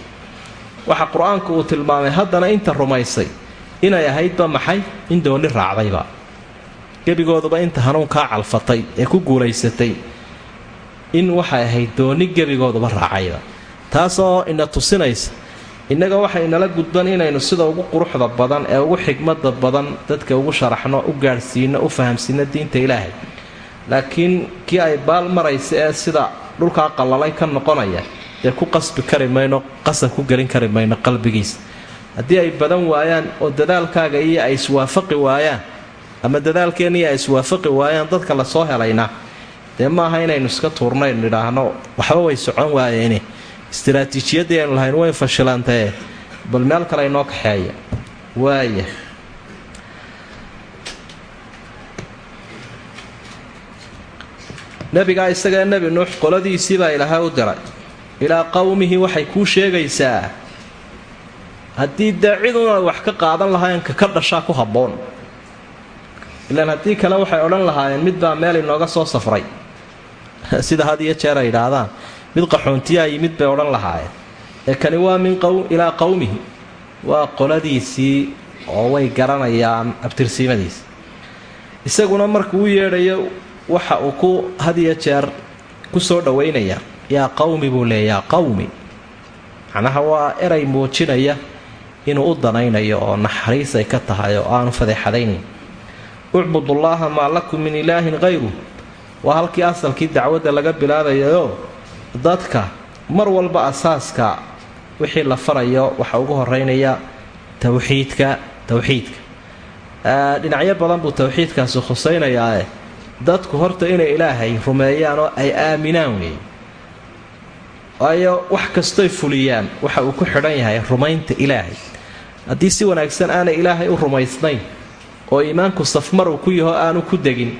waxa qur'aanku uu tilmaamay haddana inta rumaysay inay ahaydba maxay? In dooni raacdayba gebigooduba inta hanuunkaa calfatay ee ku guulaysatay in waxay ahayd dooni gebigooduba raacayba. Taasoo ina tusinaysa innaga waxa inala gudban inaynu sida ugu quruxda badan ee ugu xigmada badan dadka ugu sharaxno u gaadhsiino u fahamsiino diinta ilaahay. Laakiin kii ay baal maraysa ee sida dhulkaa qallalay ka noqonaya dee ku qasbi kari mayno qasab ku gelin kari mayno qalbigiisa haddii ay badan waayaan oo dadaalkaaga iyo ay iswaafaqi waayaan ama ay iswaafaqi waayaan dadka la soo helayna. Dee maaha inaynu iska tuurnayn nidhaahno waxba way socon waayeene istaraatiijiyaddii aynu lahayn way fashilantae bal meel kale inoo kaxeeya. Waaya nebigaa isagae nebi nuux qoladiisiibaa ilaahay u diray. Ilaa qowmihi waxay kuu sheegaysaa haddii dee ciduna wax ka qaadan lahaayeen kaka dhashaa ku habboon ilaan haddii kale waxay odhan lahaayeen midbaa meel inooga soo safray. [LAUGHS] Sida had iyo jeer ay idhaahdaan mid qaxoontiyaa yimid bay odhan lahaayeen. Ee kani waa min ilaa qowmihi waa qoladiisii oo way garanayaan abtirsiimadiisa isaguna markuu u yeedhayo waxa uu ku had jeer ku soo dhowaynayaa yaa qawmi buu leeya yaa qawmi. Macnaha waa eray muujinaya inuu u danaynayo oo naxariis ay ka tahay oo aanu fadeexadaynayn ucbudullaaha maa lakum min ilaahin hayru waa halkii asalkii dacwadda laga bilaabayayoo dadka mar walba asaaska wixii la farayo waxa ugu horeynaya towxiidka towxiidka dhinacyo badan buu towxiidkaasi khusaynayaa dadku horta inay ilaahay rumeeyaan oo ay aaminaan weeye waayo wax kastoy fuliyaan waxa uu ku xidhan yahay rumaynta ilaahay. Haddii si wanaagsan aanay ilaahay u rumaysnayn oo iimaanku safmar uu ku yaho aanu ku degin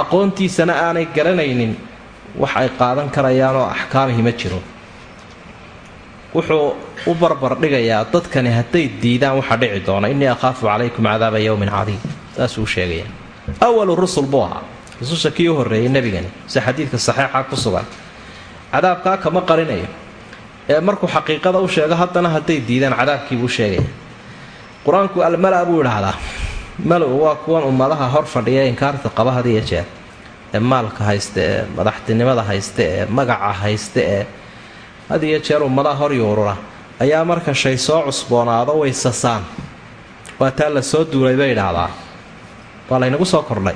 aqoontiisana aanay garanaynin wax ay qaadan karayaan oo axkaamihi ma jiro. Wuxuu u barbar dhigayaa dadkani hadday diidaan waxaa dhici doona innii akhaafu calaykum cadaaba yowmin cadiim. Saasuu u sheegaya. Awalu rusul buu ahaa. Rususha kii u horreeyay nebigani si xadiidka saxiixa ku sugan. Cadaabkaa kama qarinayo. Ee markuu xaqiiqada u sheego haddana hadday diidaan cadaabkiibuu sheegaya. Qur'aanku almala buu idhaahdaa malu waa kuwan ummadaha hor fadhiya inkaarta qaba had jeer. Ee maalka hayste ee madaxtinimada hayste ee magaca hayste ee had jeer ummadaha hor yuurura. Ayaa marka shay soo cusboonaado way sasaan. Waa taa la soo duulay bay idhaahdaa waa laynagu soo kordhay.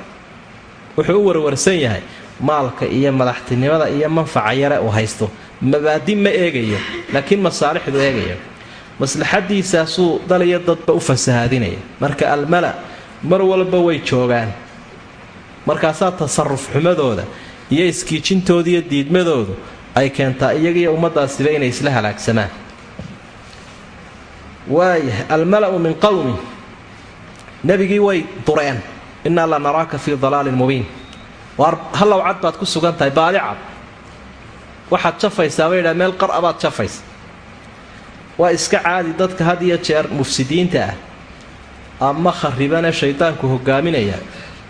Wuxuu u warwarsan yahay maalka iyo madaxtinimada iyo manfaca yare uu haysto. Mabaadi ma eegayo laakiin masaalixdu eegayo. Maslaxadiisaasuu dal iyo dadba u fasahaadinaya. Marka almala mar walba way joogaan. Markaasaa tasaruf xumadooda iyo iskiijintooda iyo diidmadoodu ay keentaa iyagiiyo ummadaasiba inay isla halaagsamaan. Waayahay almala'u min qowmi nebigii way dureen. Innaa la naraaka fii dalaalin mubiin. Waar hallow cad baad ku sugan tahay baadi cad. Waxaad jafaysaa bay yidhaha meel qar-a baad jafaysa waa iska caadi dadka had iyo jeer mufsidiinta ah ama kharibane shaydaanku hogaaminaya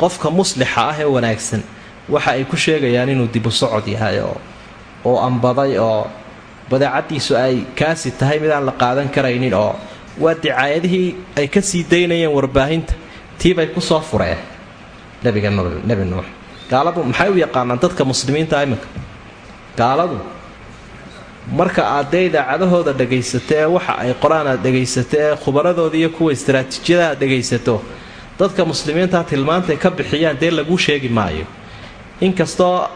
qofka muslixa ah ee wanaagsan waxa ay ku sheegayaan inuu dibu socod yahay oo oo ambaday oo badeecadiisu ay kaasi tahay midaan la qaadan karaynin oo waa dicaayadihii ay ka sii daynayeen warbaahinta. Tiibay ku soo fureen. Nabiga nebi nuux. Gaaladu maxay u yaqaanaan dadka muslimiinta iminka gaaladu marka aad dee idaacadahooda dhagaysato waxa ay qoraan aad dhegaysato ee khubaradooda iyo kuwa istaraatiijiyada aad dhegaysato dadka muslimiinta tilmaantay ka bixiyaan dee laguu sheegi maayo. Inkastoo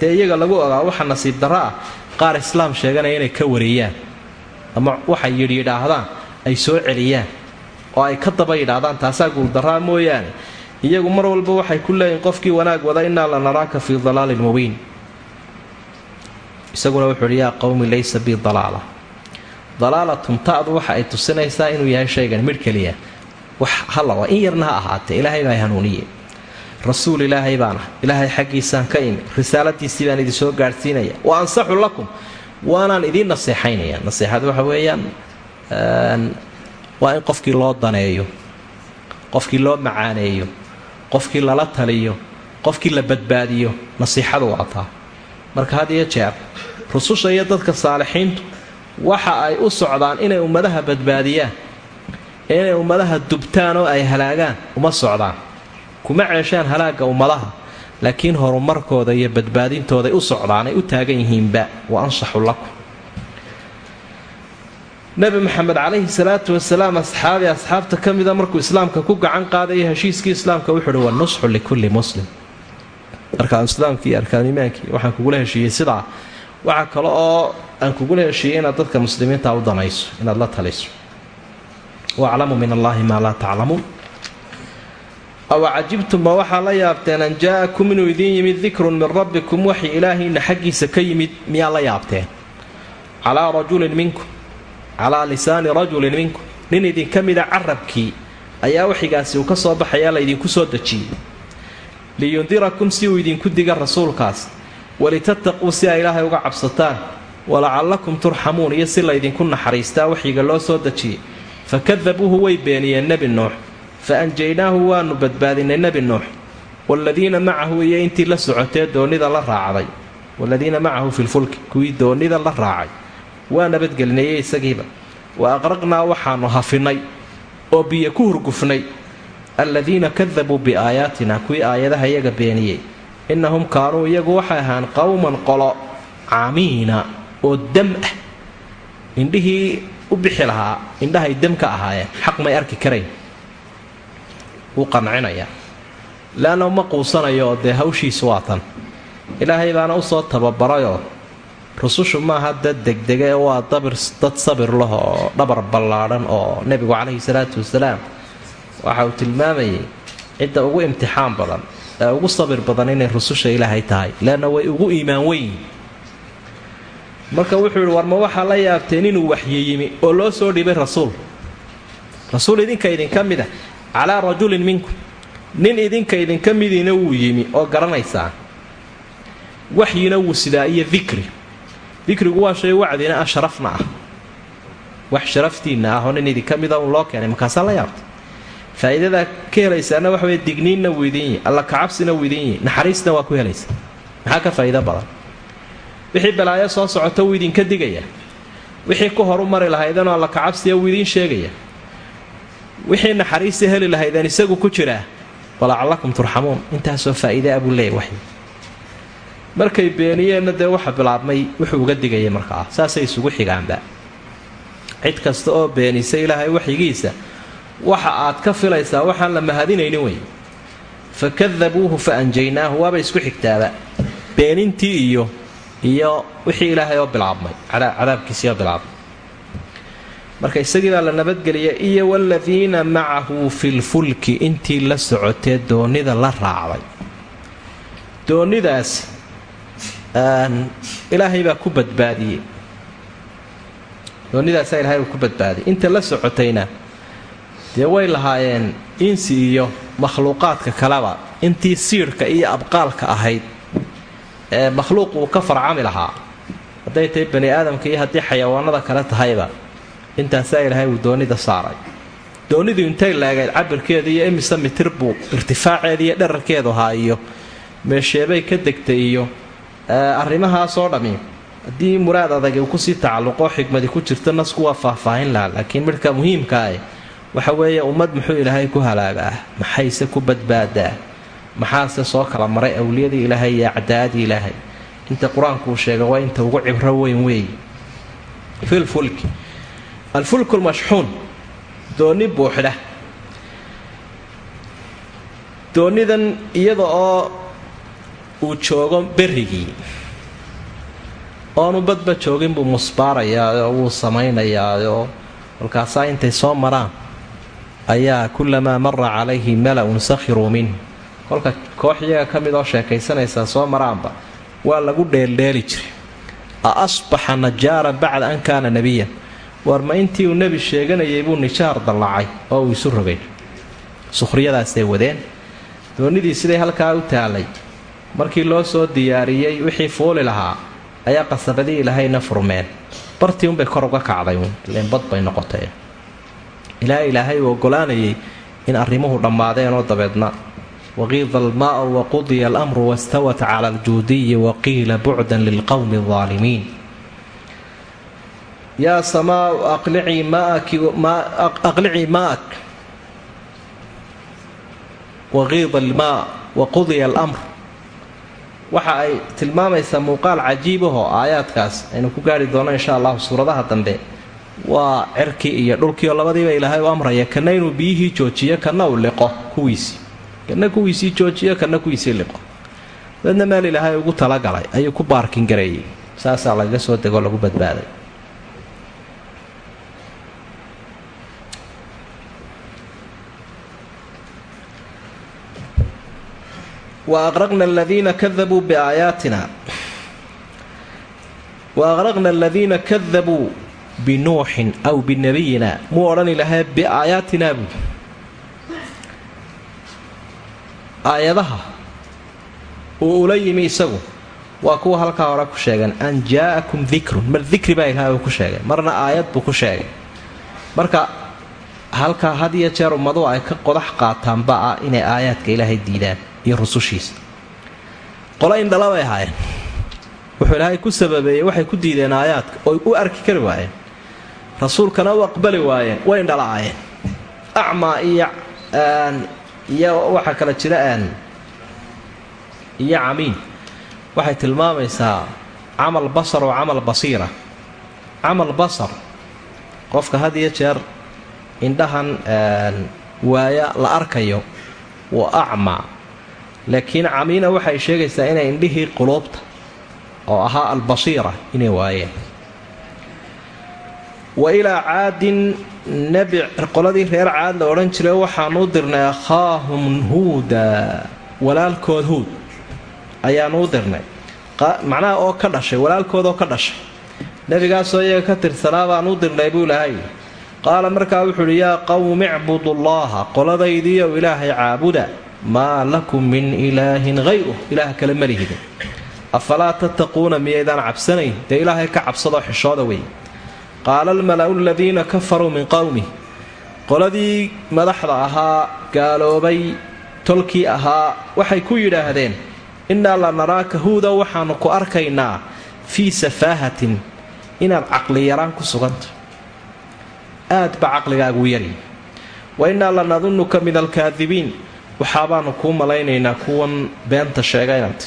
dee iyaga lagu ogaa waxa nasiib darro ah qaar islaam sheeganaya inay ka wareeyaan ama waxay yidhi yidhaahdaan ay soo celiyaan oo ay ka daba yidhaahdaan taasaa guuldarraa mooyaane. Iyagu mar walba waxay ku leeyihiin qofkii wanaag wada innaa la naraaka fii dalaalin mubiin isaguna wuxuu uhi yaa qowmi laysa bii dalaala. Dalaalatun ta'du waxa ay tusinaysaa inuu yahay shaygan midh keliya. Wax halawa in yarna ha ahaatee ilaahay baa hanuuniye rasuul ilaahay baan ah ilaahay xaggiisaan ka imi risaaladiisii baan idin soo gaadhsiinaya. Wa ansaxu lakum waanaan idiin naseexaynaya. Naseexadu waxa weeyaan waa in qofkii loo daneeyo qofkii loo macaaneeyo qofkii lala taliyo qofkii la badbaadiyo nasiixadu waataa marka had iyo jeer rususha iyo dadka saalixiintu waxa ay u socdaan inay ummadaha badbaadiyaan inay ummadaha dubtaan oo ay halaagaan uma socdaan. Kuma ceeshaan halaagga ummadaha laakiin horumarkooda iyo badbaadintooday u socdaan ay u taagan yihiinba wa ansaxu lakum. Nebi maxamed calayhi salaatu wasalaam asxaabi asxaabta ka mida markuu islaamka ku gacan qaadaya heshiiskii islaamka wuxuu uhi wanusxu likulli muslim arkaanislaamkii iyo arkaaniimaankii waxaan kugula heshiiyey sidaa. Waxaa kale oo aan kugula heshiiyey inaad dadka muslimiinta u danayso inaad la taliso. Waaclamu min allaahi maa laa taclamuun aw cajibtum ma waxaa la yaabteen an jaa'akum inuu idiin yimid dikrun min rabbikum waxi ilaahiinna xaggiisa ka yimid miyaa la yaabteen? Calaa rajulin minkum calaa lisaani rajulin minkum. Nin idinka mida carabkii ayaa waxigaasi uu ka soo baxayaa laydinku soo dejiyey liyundirakum si uu idinku diga rasuulkaas. Walitattaquu si ay ilaahay uga cabsataan. Walacallakum turxamuun iyo si laydinku naxariistaa waxyiga loo soo dejiyey. Fakadabuuhu way beeniyeen nebi nuux. Fa anjaynaahu waannu badbaadinay nebi nuux. Waaladiina macahu iyo intii la socotee doonnida la raacday. Waaladiina macahu filfulki kuwii doonnida la raacay. Waa nabadgelinayey isagiiba. Wa aqraqnaa waxaannu hafinay. Oo biyo ku hurgufnay aladiina kadabuu biaayaatina kuwii aayadaha iyaga beeniyey. Innahum kaanuu iyagu waxay ahaan qowman qolo caamiina oo dam ah. Indhihii u bixi lahaa indhahay dam ka ahaayeen xaq may arki karayn. Wuu qancinayaa leanna uma quusanayo oo dee hawshiisu waa tan. Ilaahay baana u soo tababarayoo rusushu maaha dad degdega ee waa dabir dad sabir lah oo dhabar ballaadhan oo nebigu calayhi salaatu wasalaam waxa uu tilmaamayay cidda ugu imtixaan badan ee ugu sabir badan inay rususha ilaahay tahay leanna way ugu iimaan weyn. Marka wuxuu yidhi warma waxaa la yaabteen inuu waxyi yimi oo loo soo dhibay rasuul? Rasuul idinka idinka mid a calaa rajulin minkum. Nin idinka idinka midiina wuu yimi oo garanaysaa waxyina wuu sidaa iyo dikri dikrigu waa shay wacdina ah sharafna ah. Wax sharaftiinna ah oo nin idinka mida uun loo keenay markaasaa la yaabtay faa'iidadaa ka helaysaana waxa weye digniinna wuu idin yihi alla kacabsina wuu idin yihi naxariisna waa ku helaysaa maxaa ka faa'iido badan? Wixii balaayo soo socota wuu idinka digaya. Wixii ku horu mari lahaydanoo alla kacabsiya wuu idiin sheegaya. Wixii naxariista heli lahaydeen isagu ku jiraa walacallakum turxamuun intaasoo faa'iidaa buu leeyahy waxyi. Markay beeniyeenna dee waxa bilaabmay wuxuu uga digayay markaa saasay isugu xigaanba. Cid kasta oo beenisa ilaahay waxyigiisa waxa aad ka filaysaa waxaan la mahadinaynin wey. Fa kadabuuhu fa waaba isku xigtaaba. Beenintii iyo iyo wixii ilaahay oo bilaabmay. Cadaabkiisii oo bilaabmay. Marka isagii baa la nabadgeliyay iyo waladiina macahu filfulki intii la socotee doonnida la raacday. Doonnidaasi ilaahay baa ku badbaadiyey. Doonnidaasaa ilahay baa ku badbaadiyay inta la socotayna dee way lahaayeen insi iyo makhluuqaadka kaleba intii siidhka iyo abqaalka ahayd ee makhluuq uu ka farcami lahaa. Hadday tahay bani aadamka iyo haddii xayawaanada kale tahayba intaasaa ilaahay uu doonida saaray. Doonidu intay laagayd cabirkeeda iyo imise mitir buu irtifaaceeda iyo dherarkeedu ahaa iyo meesheebay ka degtay iyo arrimahaasoo dhammi haddii muraad adag uu ku sii tacalluqoo xigmadi ku jirto nasku waa faahfaahin laha laakiin midhka muhiimkaae waxa weeye ummad muxuu ilaahay ku halaagaa? Maxayse ku badbaadaa? Maxaase soo kala maray awliyadii ilaahay iyo acdaadii ilaahay? Inta qur'aanku uu sheega waa inta ugu cibro weyn weey. Filfulki alfulku lmashxuun doonni buuxdha doonnidan iyada oo uu joogo berrigii. Oonu badba joogin buu musbaarayaa oo wuu samaynayaao kolkaasaa intay soo maraan ayaa kulamaa mara calayhi mala-un sakhiruu minh kolka koox iyaga ka mid oo sheekaysanaysaa soo maraanba waa lagu dheeldheeli jiray. A asbaxa najaaran bacda an kaana nebiyan war ma intii uu nebi sheeganayay buu nijaar dallacay oo uu isu rogay. Sukhriyadaasay wadeen. Doonnidii siday halkaa u taalay markii loo soo diyaariyey wixii fuuli lahaa ayaa qasabadii ilaahayna furmeen. Bartii unbay kor uga kacday uun ileen bad bay noqotee ilaa ilaahay uu oggolaanayay in arrimuhu dhammaadeenoo dabeedna waqiida almaau waqudiya alamru wastawat cala aljuudiyi waqiila bucdan lilqowmi aldaalimiin yaa samaau aqlicii maak waqiida almaa waqudiya alamr waxa ay tilmaamaysaa muuqaal cajiibahoo aayaadkaas aynu ku gaari doono insha allahu suuradaha dambe waa cirkii iyo dhulkiioo labadiiba ilaahay u amraya kana inuu biyihii joojiyo kana uu liqo kuwiisii kana kuwiisii joojiyo kana kuwiisii liqo. Dadna meel ilaahay ugu talagalay ayuu ku baarkin gareeyey. Saasaa lagaga soo degoo lagu badbaaday. Wa aqraqna aladiina kadabuu biaayaatina wa aladiina kadabuu binuuxin aw binabiyina. Muu odhan ilahay biaayaatinaa buu aayadaha uu ula yimi isagu waa kuwa halkaa hore ku sheegeen an jaa'akum dikrun mar dikri baa ilahay uu ku sheegay. Marna aayad buu ku sheegay. Marka halkaa had iyo jeer ummaduhu ay ka qodax qaataanba ah inay aayaadka ilaahay diidaan iyo rusushiisa qolo indhala ahaayeen. Wuxuu ilaahay ku sababeeyey waxay ku diideen aayaadka. Oy u arki kari waayeen rasuulkana u aqbali waayeen way indhala'aayeen acmaa iyo iyo waxaa kala jira iyo camiin. Waxay tilmaamaysaa camal basar oo camal basiira. Camal basar qofka had iyo jeer indhahan waaya la arkayo waa acmaa laakiin camiina waxay sheegaysaa inay indhihii quluubta oo ahaa albasiira inay waayeen wa ilaa caadin nebi qoladii reer caad la odhan jiray waxaanuu dirnay akhaahum huuda walaalkood huud. Ayaanuu dirnay. Macnaha oo ka dhashay walaalkoodoo ka dhashay. Nebigaasoo iyaga ka tirsanaa baanuu dirnay buu ilahay qaala markaa wuxuu uhi yaa qawmi icbudullaaha qoladaydiiyow ilaahay caabuda maa lakum min ilaahin hayruh ilaah kale ma lihidin. Afalaa tattaquuna miyaydaan cabsanayn? Dee ilaahay ka cabsadoo xishooda wey qaala almala'u aladiina kafaruu min qowmih qoladii madaxda ahaa gaaloobay tolkii ahaa waxay ku yidhaahdeen innaa la naraaka huudow waxaannu ku arkaynaa fii safaahatin inaad caqliyaraan ku suganta aad ba caqligaagu yari wa innaa la nadunnuka min alkaadibiin waxaabaannu kuu malaynaynaa kuwan beenta sheegaynant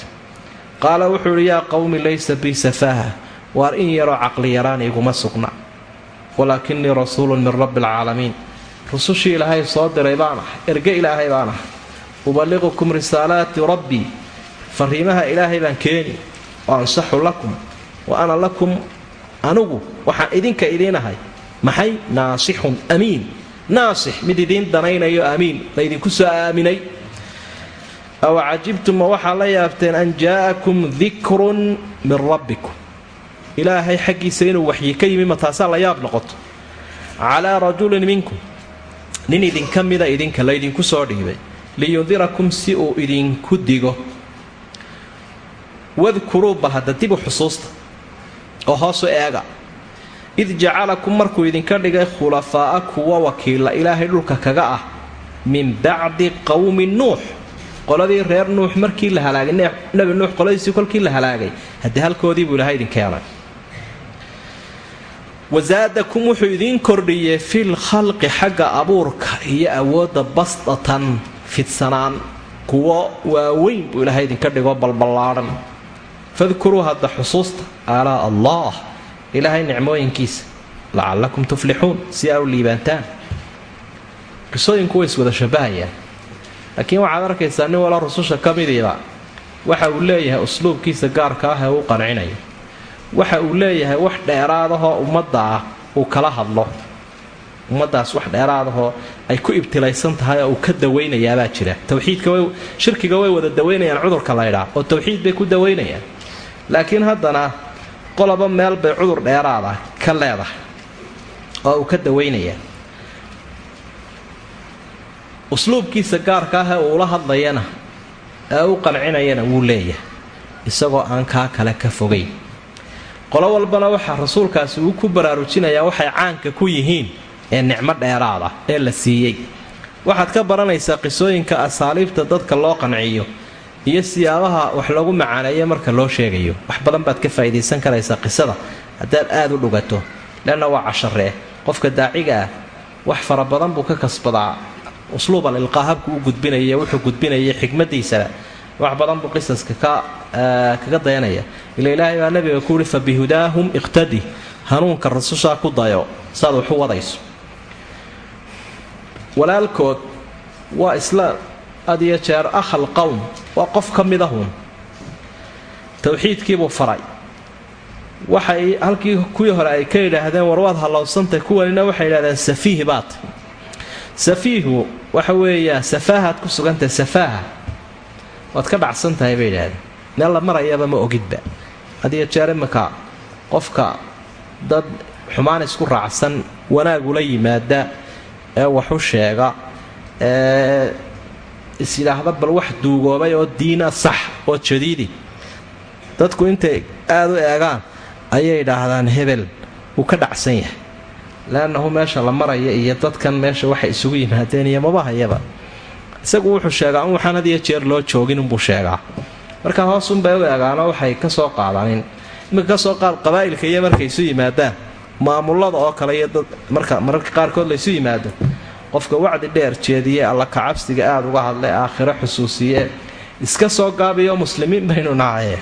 qaala wuxuu idhi yaa qowmi laysa bii safaaha waar in yaroo caqliyaraan iguma sugna walaakinii rasuulun min rabbi alcaalamiin. Rusushii ilaahay soo diray baan ahay erge ilaahay baan ahay. Uballiqukum risaalaati rabbii fariimaha ilaahay baan keeni wa ansaxu lakum wa ana lakum anugu waxaan idinka idiinahay maxay? Naasixun amiin. Naasix mid idiin danaynayo amiin. Laydinku soo aaminay. Aw cajibtum ma waxaa la yaabteen an jaa'akum dikrun min rabbikum ilaahay xaggiisa inuu waxyi ka yimi ma taasaa la yaab noqoto. Calaa rajulin minkum. Nin idinka mida idinka laydinku soo dhiibay liyundirakum si uu idinku digo. Wadkuruu hadda dibu xusuusta. Oo hoosu eega. Id jacalakum markuu idinka dhigay khulafaa'a kuwa wakiilla ilaahay dhulka kaga ah. Min bacdi qowmi nuux. Qoladii reer nuux markii la halaagay nebi nuux qoladiisii kolkii la halaagay. Haddii halkoodii buu ilahay idin keenay wasaadakum wuxuu idiin kordhiyey fil khalqi xagga abuurka iyo awoodda basdatan fidsanaan. Kuwo waaweyn buu ilaahay idinka dhigo balballaadhan fadkuruu hadda xusuusta aalaa allah ilaahay nicmooyinkiisa lacallakum tuflixuun si aa u liibaantaan. Qisooyinku way iswada shabahayaan laakiin waxaad arkaysaa nin wala rususha ka midiiba waxa uu leeyahay usluubkiisa gaarka ah ee uu qancinayo waxa uu leeyahay wax dheeraadahoo ummadda ah uu kala hadlo. Ummaddaas wax dheeraadahoo ay ku ibtilaysan tahay oo uu ka dawaynayaabaa jira. Towxiidka way wada dawaynayaan cudurka laydhaa oo towxiid bay ku dawaynayaan laakiin haddana qoloba meel bay cudur dheeraada ka leedahay oo uu ka dawaynayaa. Usluubkiisa gaarka ah ee uula hadlayana ee u qancinayana wuu leeyahay isagoo aan kaa kale ka fogayn qolo walbana waxaa rasuulkaasi uu ku baraarujinayaa waxay caanka ku yihiin ee nicmo dheeraada ee la siiyey. Waxaad ka baranaysaa qisooyinka asaaliibta dadka loo qanciyo iyo siyaabaha wax lagu macaaneeyo marka loo sheegayo. Wax badan baad ka faa'iidaysan karaysaa qisada. Haddaad aad u dhugato leanna waa casharee qofka daaciga ah wax fara badan buu ka kasbadaa. Usluub al ilqaa habku u gudbinaya wuxuu gudbinaya xikmadiisana wax badan buu qisaska kaga dayanaya. Ila ilaahay baa nabiga ku uhi fa bihudaahum iqtadi hanuunka rasushaa ku dayo saad waxu wadayso. Walaalkood waa isla had iyo jeer akhal qowm waa qof ka mid ahun. Towxiidkiibuu faray. Waxay halkii kuwii hore ay ka yidhaahdeen war waad hallowsantay kuwanina waxay yidhahdeen safiih baat safiihu waxa weeyaa safaahaad ku sugantahay safaaha waad ka dhacsan tahay bay yidhaahdeen meel la marayaba ma ogidba. Hadiyo jeer iminka qofka dad xumaan isku raacsan wanaagula yimaada ee waxu sheega ee isyidhaahda bal wax duugoobay oo diina sax oo jadiidi. Dadku intay aada u eegaan ayay idhaahdaan hebel wuu ka dhacsan yahay. Leannahu meesha la maraya iyo dadkan meesha waxay isugu yimaadeen iyo mabahayaba isagu wuxuu sheegaa in waxaan had iyo jeer loo joogin unbuu sheegaa. Marka hoosunbay u eegaanoo waxay ka soo qaadaan iminka ka soo qaad qabaa'ilka iyo markay isu yimaadaan maamulada oo kale iyo dad marka mararka qaarkood laysu yimaado. Qofka wacdi dheer jeediye alla kacabsiga aada uga hadlay aakhiro xusuusiye. Iska soo gaabiyo muslimiin baynu nahaye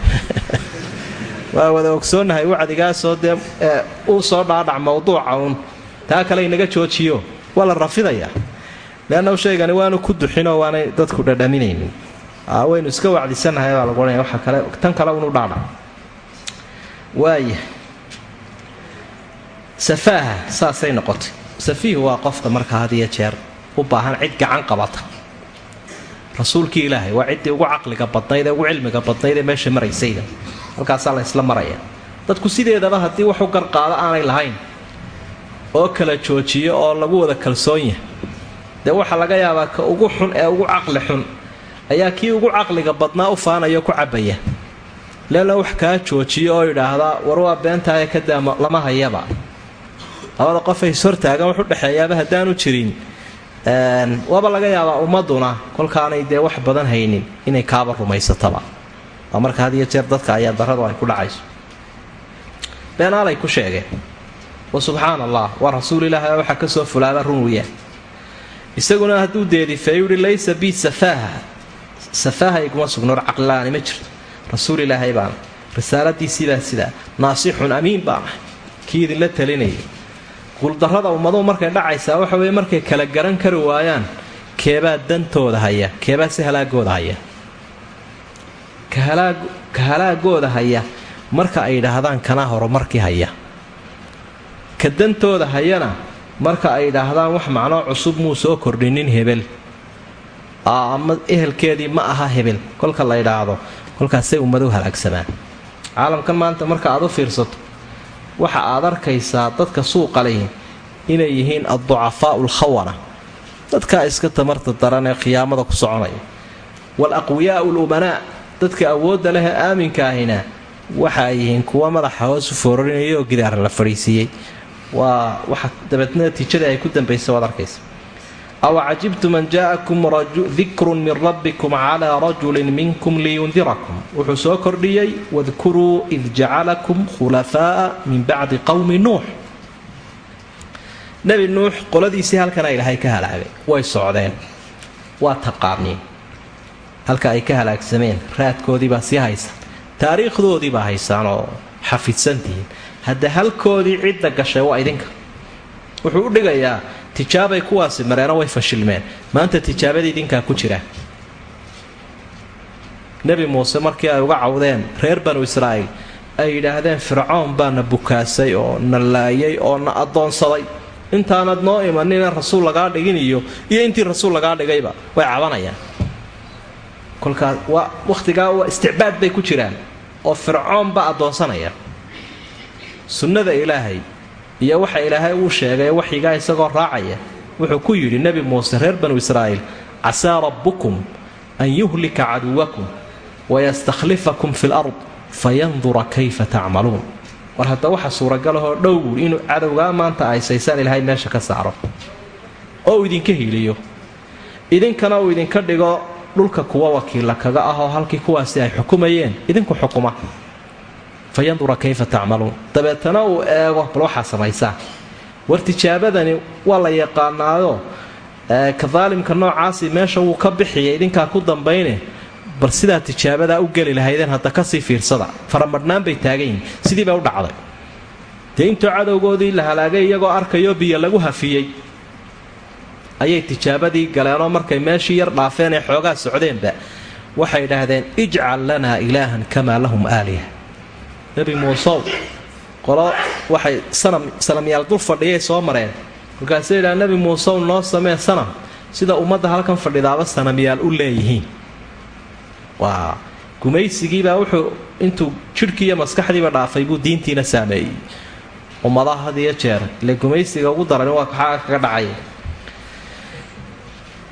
[LAUGHS] waa wada ogsoonahay wacdigaasoo dee uu soo dhaadhac mawduuca uun. Taa kale inaga joojiyo waa la rafidayaa leanna shaygani waanu ku duxinoo waanay dadku dhadhaminaynin waynu iska wacdisanahay baa lagu odhanaya waxa kale tan kale unu dhaadhac waaya safaaha saasay noqotay safiihu waa qofka markaa had jeer u baahan cid gacan qabata rasuulkii ilaahay waa ciddii ugu caqliga badnayd ee ugu cilmiga badnayd ee meesha maraysayda halkaasaa la ysla maraya dadku sideedaba haddii waxu garqaado aanay lahayn oo kala joojiyo oo lagu wada kalsoon yahay dee waxaa laga yaabaa ka ugu xun ee ugu caqli xun ayaa kii ugu caqliga badnaa u faanaya ku cabaya leela wax kaa joojiyo oo idhaahdaa war waa beentaaye kadaa lama hayaba. Labada qofay ishortaagan wax u dhexeeyaaba haddaanu jirin. Waaba laga yaabaa ummaduna kolkaanay dee wax badan haynin inay kaaba rumaysataba. Waa marka had iyo jeer dadka ayaa daradu ay ku dhacayso. Beenaalay ku sheegeen wa subxaan allah waa rasuul ilaahi waxaa ka soo fulaaba run wiya isaguna hadduu deedifeeyu yihi laysa bi safaaha. Safaaha iguma sugnoor caqlilaani ma jirto. Rasuul ilaahay baana risaaladiisiibaa sidaa. Naasixun amiin baanahay kii idinla talinaya guuldarrada ummaduhu markay dhacaysaa waxa weye markay kala garan kari waayaan keebaa dantooda haya keebaa si halaagooda haya. Ka halaagooda haya marka ay idhaahdaan kanaa horumarkii haya. Ka dantooda hayana marka ay idhaahdaan wax macnoo cusub muu soo kordhinin hebel. Ama ehelkeedii ma aha hebel kolka la idhaahdo kolkaasay ummadu halaagsamaan. Caalamkan maanta marka aad u fiirsato waxa aad arkaysaa dadka suuqa lehi inay yihiin adducafaau lkhawana dadkaa iska tamarta daran ee khiyaamada ku soconaya. Wal aqwiyaau lumanaa dadka awoodda leh ee aaminka ahina waxa ay yihiin kuwa madaxa hoosu foorarinaya oo gidaara la fadhiisiiyey waa waxa dabeedna natiijadii ay ku dambaysa waad arkaysa. Aw cajibtum an jaa'akum dikrun min rabbikum calaa rajulin minkum liyundirakum. Wuxuu soo kordhiyey wadkuruu id jacalakum khulafaa'a min bacdi qowmi nuux. Nebi nuux qoladiisii halkana ilaahay ka halaagay. Way socdeen. Waa taqaaniin. Halka ay ka halaagsameen raadkoodiibaa sii haysan taariikhdoodiibaa haysaan oo xafidsantihiin hadda halkoodii cidda gashay waa idinka. Wuxuu u dhigayaa tijaabay kuwaasi mareeno way fashilmeen. Maanta tijaabadii idinkaa ku jira. Nebi muuse markii ay uga cawdeen reer banu israa'iil ay yidhaahdeen fircoon baa na bukaasay oo na laayay oo na addoonsaday. Intaanad noo imanina rasuul lagaa dhigin iyo intii rasuul lagaa dhigayba. Way cabanayaan. Kolkaas waa wakhtigaa isticbaad bay ku jiraan oo fircoon baa addoonsanaya sunnada ilaahay iyo waxa ilaahay uu sheegay waxyigaa isagoo raacaya wuxuu ku yidhi nebi muuse reer banu israa'iil casaa rabbukum an yuhlika caduwakum wayastakhlifakum fi lard fayandura kayfa tacmaluun war hadda waxa suuragalahoo dhow buui inuu cadowgaa maanta aysaysaan ilaahay meesha ka saaro. Oo uu idinka hiiliyo. Idinkana uu idinka dhigo dhulka kuwa wakiilla kaga ah oo halkii kuwaasi ay xukumayeen idinku xukuma fayandura kayfa tacmaluun dabeetana uu eego bal waxaa samaysaa war tijaabadani waa la yaqaanaayo ka noocaasi meesha wuu ka bixiya idinkaa ku dambayne bal sidaa tijaabadaa u geli lahaydeen hadda ka sii fiirsada. Faramadhnaan bay taagan yihiin sidii bay u dhacday. Dee intuu cadowgoodii la halaagay iyagoo arkayo biyo lagu hafiyey. Ayay tijaabadii galeenoo markay meeshii yar dhaafeen ee xoogaa socdeenba. Waxay idhaahdeen ijcal lanaa ilaahan kamaa lahum aaliha nebi muusew qolo waxay sanamyaal dul fadhiyay soo mareen. Markaasay idhaha nebi muusew noo samee sanam. Sida ummadda halkan fadhidaaba sanamyaal u leeyihiin. Waa gumaysigiibaa wuxuu intuu jidhkii iyo maskaxdiiba dhaafay buu diintiina saameeyey. Ummadaha had iyo jeer ile gumaysiga ugu daran waa kaxaa kaga dhacay.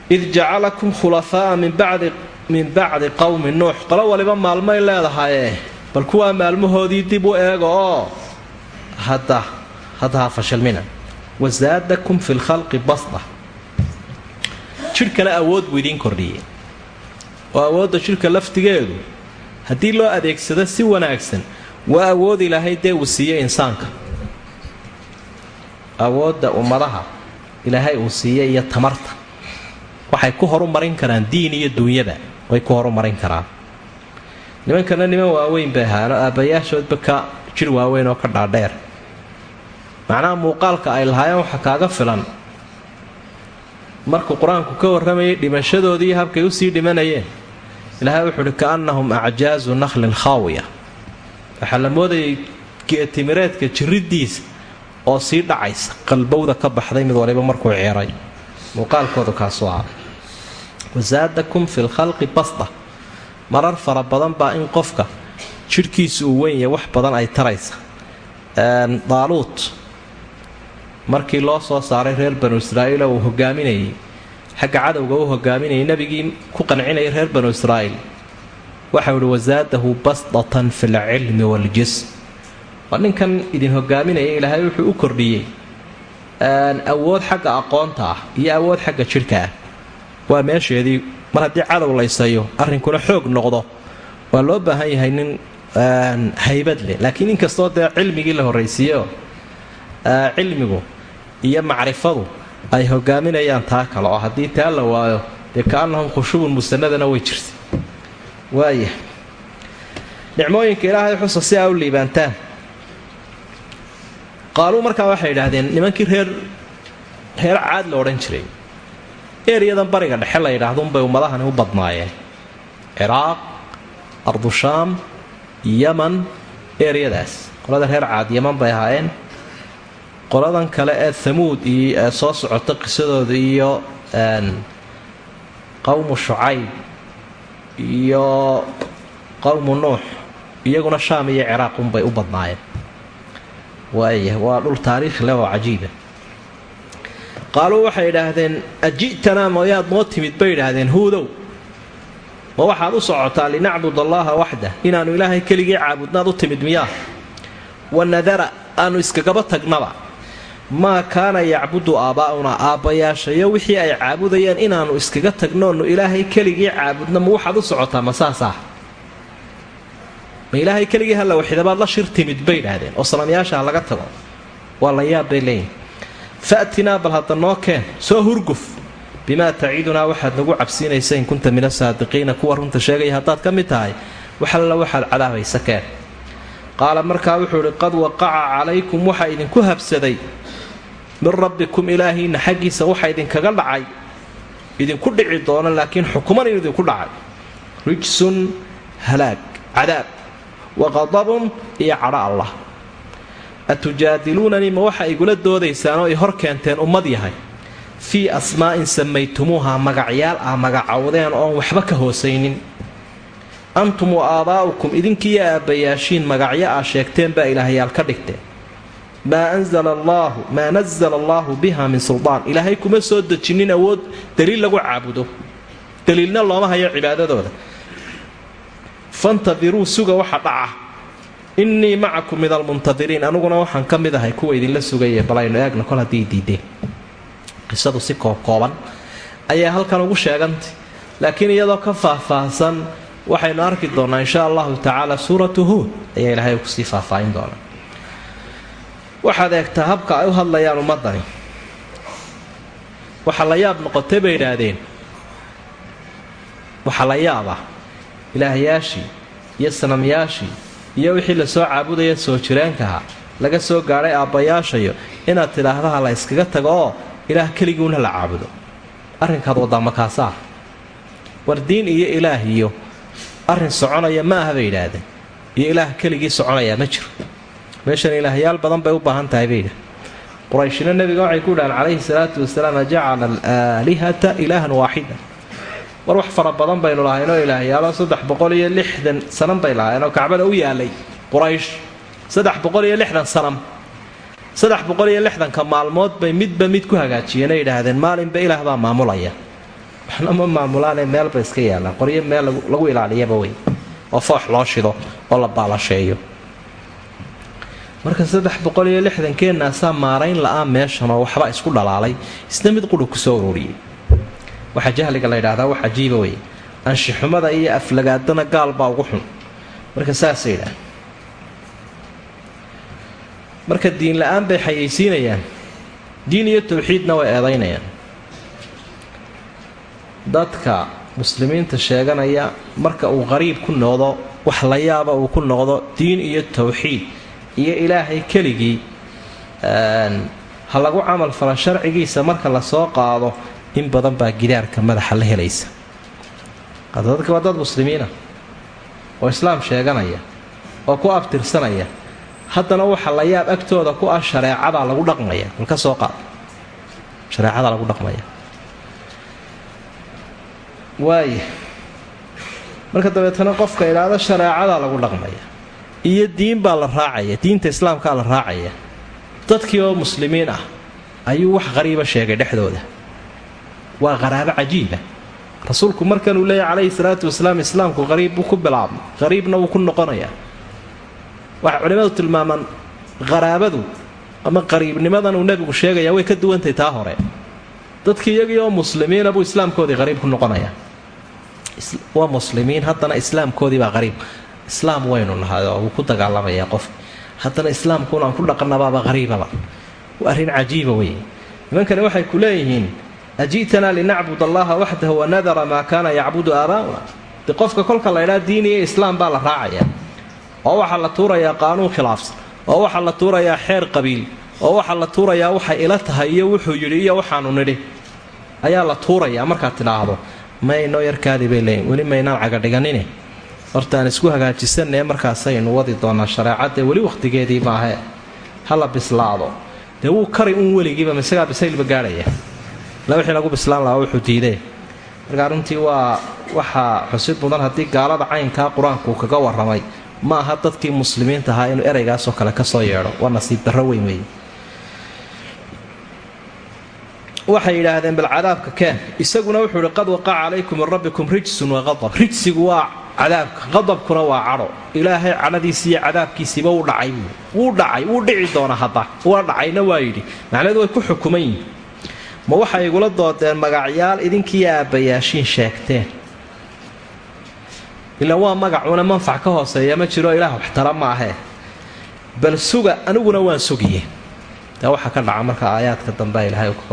Id jacalakum khulafaa'a min bacdi min bacdi qowmi nuux. Qolo waliba maalmay leedahaye bal kuwaa maalmahoodii dib u eega oo hadda haddaha fashilmina wasaadakum fi lkhalqi basda jidhkana awood buu idiin kordhiyey oo awoodda jidhka laftigeedu haddii loo adeegsado si wanaagsan waa awood ilaahay dee uu siiye insaanka awoodda ummadaha ilaahay uu siiye iyo tamarta waxay ku horumarin karaan diin iyo duunyada way ku horumarin karaan nimankana niman waaweyn bay ahaano aabbayaashoodba ka jir waaweyn oo ka dhaadheer. Macnaha muuqaalka ay lahaayeen waxa kaaga filan. Markuu qur'aanku ka warramayay dhimashadoodiiyo habkay u sii dhimanayeen ilaahay wuxuu uhi kaannahum acjaazu nakhlin khaawiya. Waxaa la moodayay geetimireedka jiriddiisa oo sii dhacaysa qalbowda ka baxday mid waliba markuu ceeray. Muuqaalkoodu kaasuu ah wasaadakum fi lkhalqi basda marar fara badan baa in qofka jidhkiisu uu weyn yahay wax badan ay taraysa. Daaluut. Markii loo soo saaray reer banu israa'iil uu hogaaminayay. Xagga cadowga u hogaaminayay nebigii ku qancinayay reer banu israa'iil. Waxau ihi wasaadahu basdatan fi lcilmi waaljism waa ninkan idin hogaaminaya ilaahay wuxuu u kordhiyey. Awood xagga aqoonta ah iyo awood xagga jidhka ah. Waa meesheedii mar haddii cadow laysayo arrinkuna xoog noqdo waa loo baahan yahay nin haybad leh. Laakiin inkastoo dee cilmigii la horraysiiyeoo cilmigu iyo macrifadu ay hogaaminayaan taa kale oo haddii taa la waayo dee kaanahum khushubun musanadana way jirta waaya nicmooyinka ilaahay xusa si aa u liibaantaan. Qaaluu markaa waxay idhaahdeen nimankii reer reer caad la odhan jiray eryadan bariga dhexe la yidhaahdo unbay ummadahani u badnaayeen ciraaq ardushaam yaman eryadaas. Qolada reer caad yaman bay ahaayeen. Qoladan kale ee hamuud iyo soo socota qisadooda iyo qowmu shucayb iyo qowmu nuux. Iyaguna shaam iyo ciraaq unbay u badnaayeen. Waaya waa dhul taariikhi leh oo cajiiba qaaluu waxay idhaahdeen aji'tanaa mayaad noo timid? Bay idhaahdeen huudow ma waxaad u socotaa linacbud allaha waxda inaannu ilaahay keligii caabudnaad u timid miyaa? Wa nadara aannu iskagaba tagnaba. Maa kaana yacbudu aabbaa'unaa aabbayaashayo wixii ay caabudayeen inaannu iskaga tagnoonnu ilaahay keligii caabudna ma waxaad u socotaa ma saasaa? Ma ilaahay keligii halla waxidabaad la shir timid bay idhaahdeen oo sanamyaasha ha laga tago. Waa la yaab bay leeyihiin fa'tinaa bal hadda noo keen. Soo hurguf. Bimaa taciidunaa waxaad nagu cabsiinaysa in kunta min asaadiqiina kuwa runta sheegaya haddaad ka mid tahay. Waxalla waxaad cadaabaysa keen. Qaala markaa wuxuu idhi qad waqaca calaykum waxaa idinku habsaday. Min rabbikum ilaahiinna xaggiisa waxa idinkaga dhacay. Idinku dhici doona laakiin xukuman in idinku dhacay. Rijsun halaag cadaab. Wa qadabun iyo cadho allah atujaadiluunanii ma waxa igula doodaysaan oo i hor keenteen ummad yahay? Fii asmaa'in samaytumuuha magacyaal ah magacowdeen oon waxba ka hoosaynin. Antum wa aabaa'ukum idinkiiyo aabbayaashiin magacyo aa sheegteen baa ilaahyaal ka dhigteen maa anzala allaahu maa nazala allaahu biha min suldaan ilaahay kuma soo dejinin awood daliil lagu caabudo. Daliilna looma hayo cibaadadooda. Fantadiruu suga waxa dhaca innii macakum min almuntadiriin aniguna waxaan ka mid ahay kuwa idinla sugaya bal aynu eegno kol haddii diideen qisadu si koobkooban ayaa halkan ugu sheegantay. Laakiin iyadoo ka faahfaahsan waxaynu arki doonnaa insha allahu tacaala suuratu huud ayaa ilaahay ku sii faahfaahin doonaa. Waxaad eegtaa habka ay u hadlayaan ummadani waxa la yaab noqotay bay idhaahdeen waxaa la yaaba ilaahyaashii iyo sanamyaashii iyo wixii la soo caabudaya soo jireenkaha laga soo gaadhay aabbayaashayo inaad tidhaahdaha la yskaga tago oo ilaah keliguuna la caabudo. Arrinkaad waddaa makaasaa war diin iyo ilaah iyo arrin soconaya ma aha bay yidhaahdeen. Iyo ilaah keligii soconayaa ma jiro. Meeshan ilaahyaal badan bay u baahan tahay bay yidhahdeen. Qurayshina nebiga waxay ku dhahaan calayhi salaatu wasalaam ajacala alaalihata ilaahan waaxida war wax fara badan baynu lahaynoo ilaahyaalo saddex boqol iyo lixdan sanam bay lahayn oo kacbada u yaalay quraysh. Saddex boqol iyo lixdan sanam. Saddex boqol iyo lixdanka maalmood bay midba mid ku hagaajiyeen ay yidhaahdeen maalinba ilaah baa maamulaya. Waxna ma maamulaane meelba iska yaallaan qoryo meel lagu ilaaliyaba wey. Oo foox loo shido oo la baalasheeyo. Marka saddex boqol iyo lixdankeenaasaa maarayn la-aa meeshanoo waxba isku dhalaalay isna mid qudha ku soo ururiyey waxaa jahliga la ydhahdaa wax cajiiba wey anshixumada iyo aflagaadana gaal baa ugu xun. Marka saasay yidhaah marka diin la'aan bay xayaysiinayaan. Diin iyo tawxiidna way eedaynayaan. Dadka muslimiinta sheeganaya marka uu qariib ku noqdo wax la yaaba uu ku noqdo diin iyo tawxiid iyo ilaahay keligii ha lagu camal fala sharcigiisa marka la soo qaado in badan baa gidaarka madaxa la helaysa. Dadka waa dad muslimiina oo islaam sheeganaya oo ku abtirsanaya. Haddana waxa la yaab agtooda ku ah shareecadaa lagu dhaqmaya malka soo qaad. Shareecadaa lagu dhaqmaya. Waaya marka dabeetana qofka idhaahdo shareecadaa lagu dhaqmaya iyo diin baa la raacaya diinta islaamkaa la raacaya dadkii oo muslimiin ah ayuu wax qariiba sheegay dhexdooda waa qaraabo cajiiba rasuulku markanuu leeyahy calayhi salaatu wasalaam islaamku qariib buu ku bilaabmay qariibna wuu ku noqonayaa waxay culimmadu tilmaamaan qaraabadu ama qariibnimadan uu nebigu sheegayaa way ka duwantahay taa hore. Dadkii iyagii muslimiina buu islaamkoodii qariib ku noqonayaa waa muslimiin haddana islaamkoodii baa qariib. Islaam waynu nahay wuu ku dagaalamayaa qof. Haddana islaamkuun aan ku dhaqanabaaba qariibaba. Arrin cajiiba wey nimankani waxay ku leeyihiin aji'tanaa linacbud allaha waxdahu wanadara maa kaana yacbudu aabaa'una de qofka kolka laydhaa diin iyo islaam baa la raacaya oo waxaa la tuurayaa qaanuun khilaafsan oo waxaa la tuurayaa xeer qabiil oo waxaa la tuurayaa waxay ila tahay iyo wuxuu yidhi iyo waxaanu nidhi ayaa la tuurayaa markaad tidhaahdo maynoo yarkaadii bay leeyiin weli maynaan cagadhiganine hortaan isku hagaajisanee markaasaynu wadi doonaa shareecadee weli wakhtigeedii maahe bislaado dee wuu kari uun weligiiba misagaa bisaylba gaadhaya ila wixii lagu bislaan lahaa wuxuu diidee. Markaa runtii waa waxaa xusid mudan haddii gaalada caynkaa qur'aanku kaga warramay ma aha dadkii muslimiinta ahaa inuu ereygaasoo kale ka soo yeedho waa nasiib darro weyn weeye. Waxay yidhaahdeen bal cadaabka keen. Isaguna wuxuu ihi qad waqaca calaykum min rabbikum rijsun waqadab rijsigu waa cadaabka qadabkuna waa cadho. Ilaahay cadhadiisi iyo cadaabkiisiiba wuu dhacay wuu dhacay wuu dhici doona hadda. Waa dhacayna waa yidhi. Macnaheedu way ku xukuman yihiin ma waxay igula doodeen magacyaal idinkii aabbayaashiin sheegteen. Ilaa waa magacuna manfac ka hooseeya ma jiro ilaah waxtara ma ahee. Bal suga aniguna waan sugiye. Taa waxaa ka dhaca marka aayaadka dambe ilaahay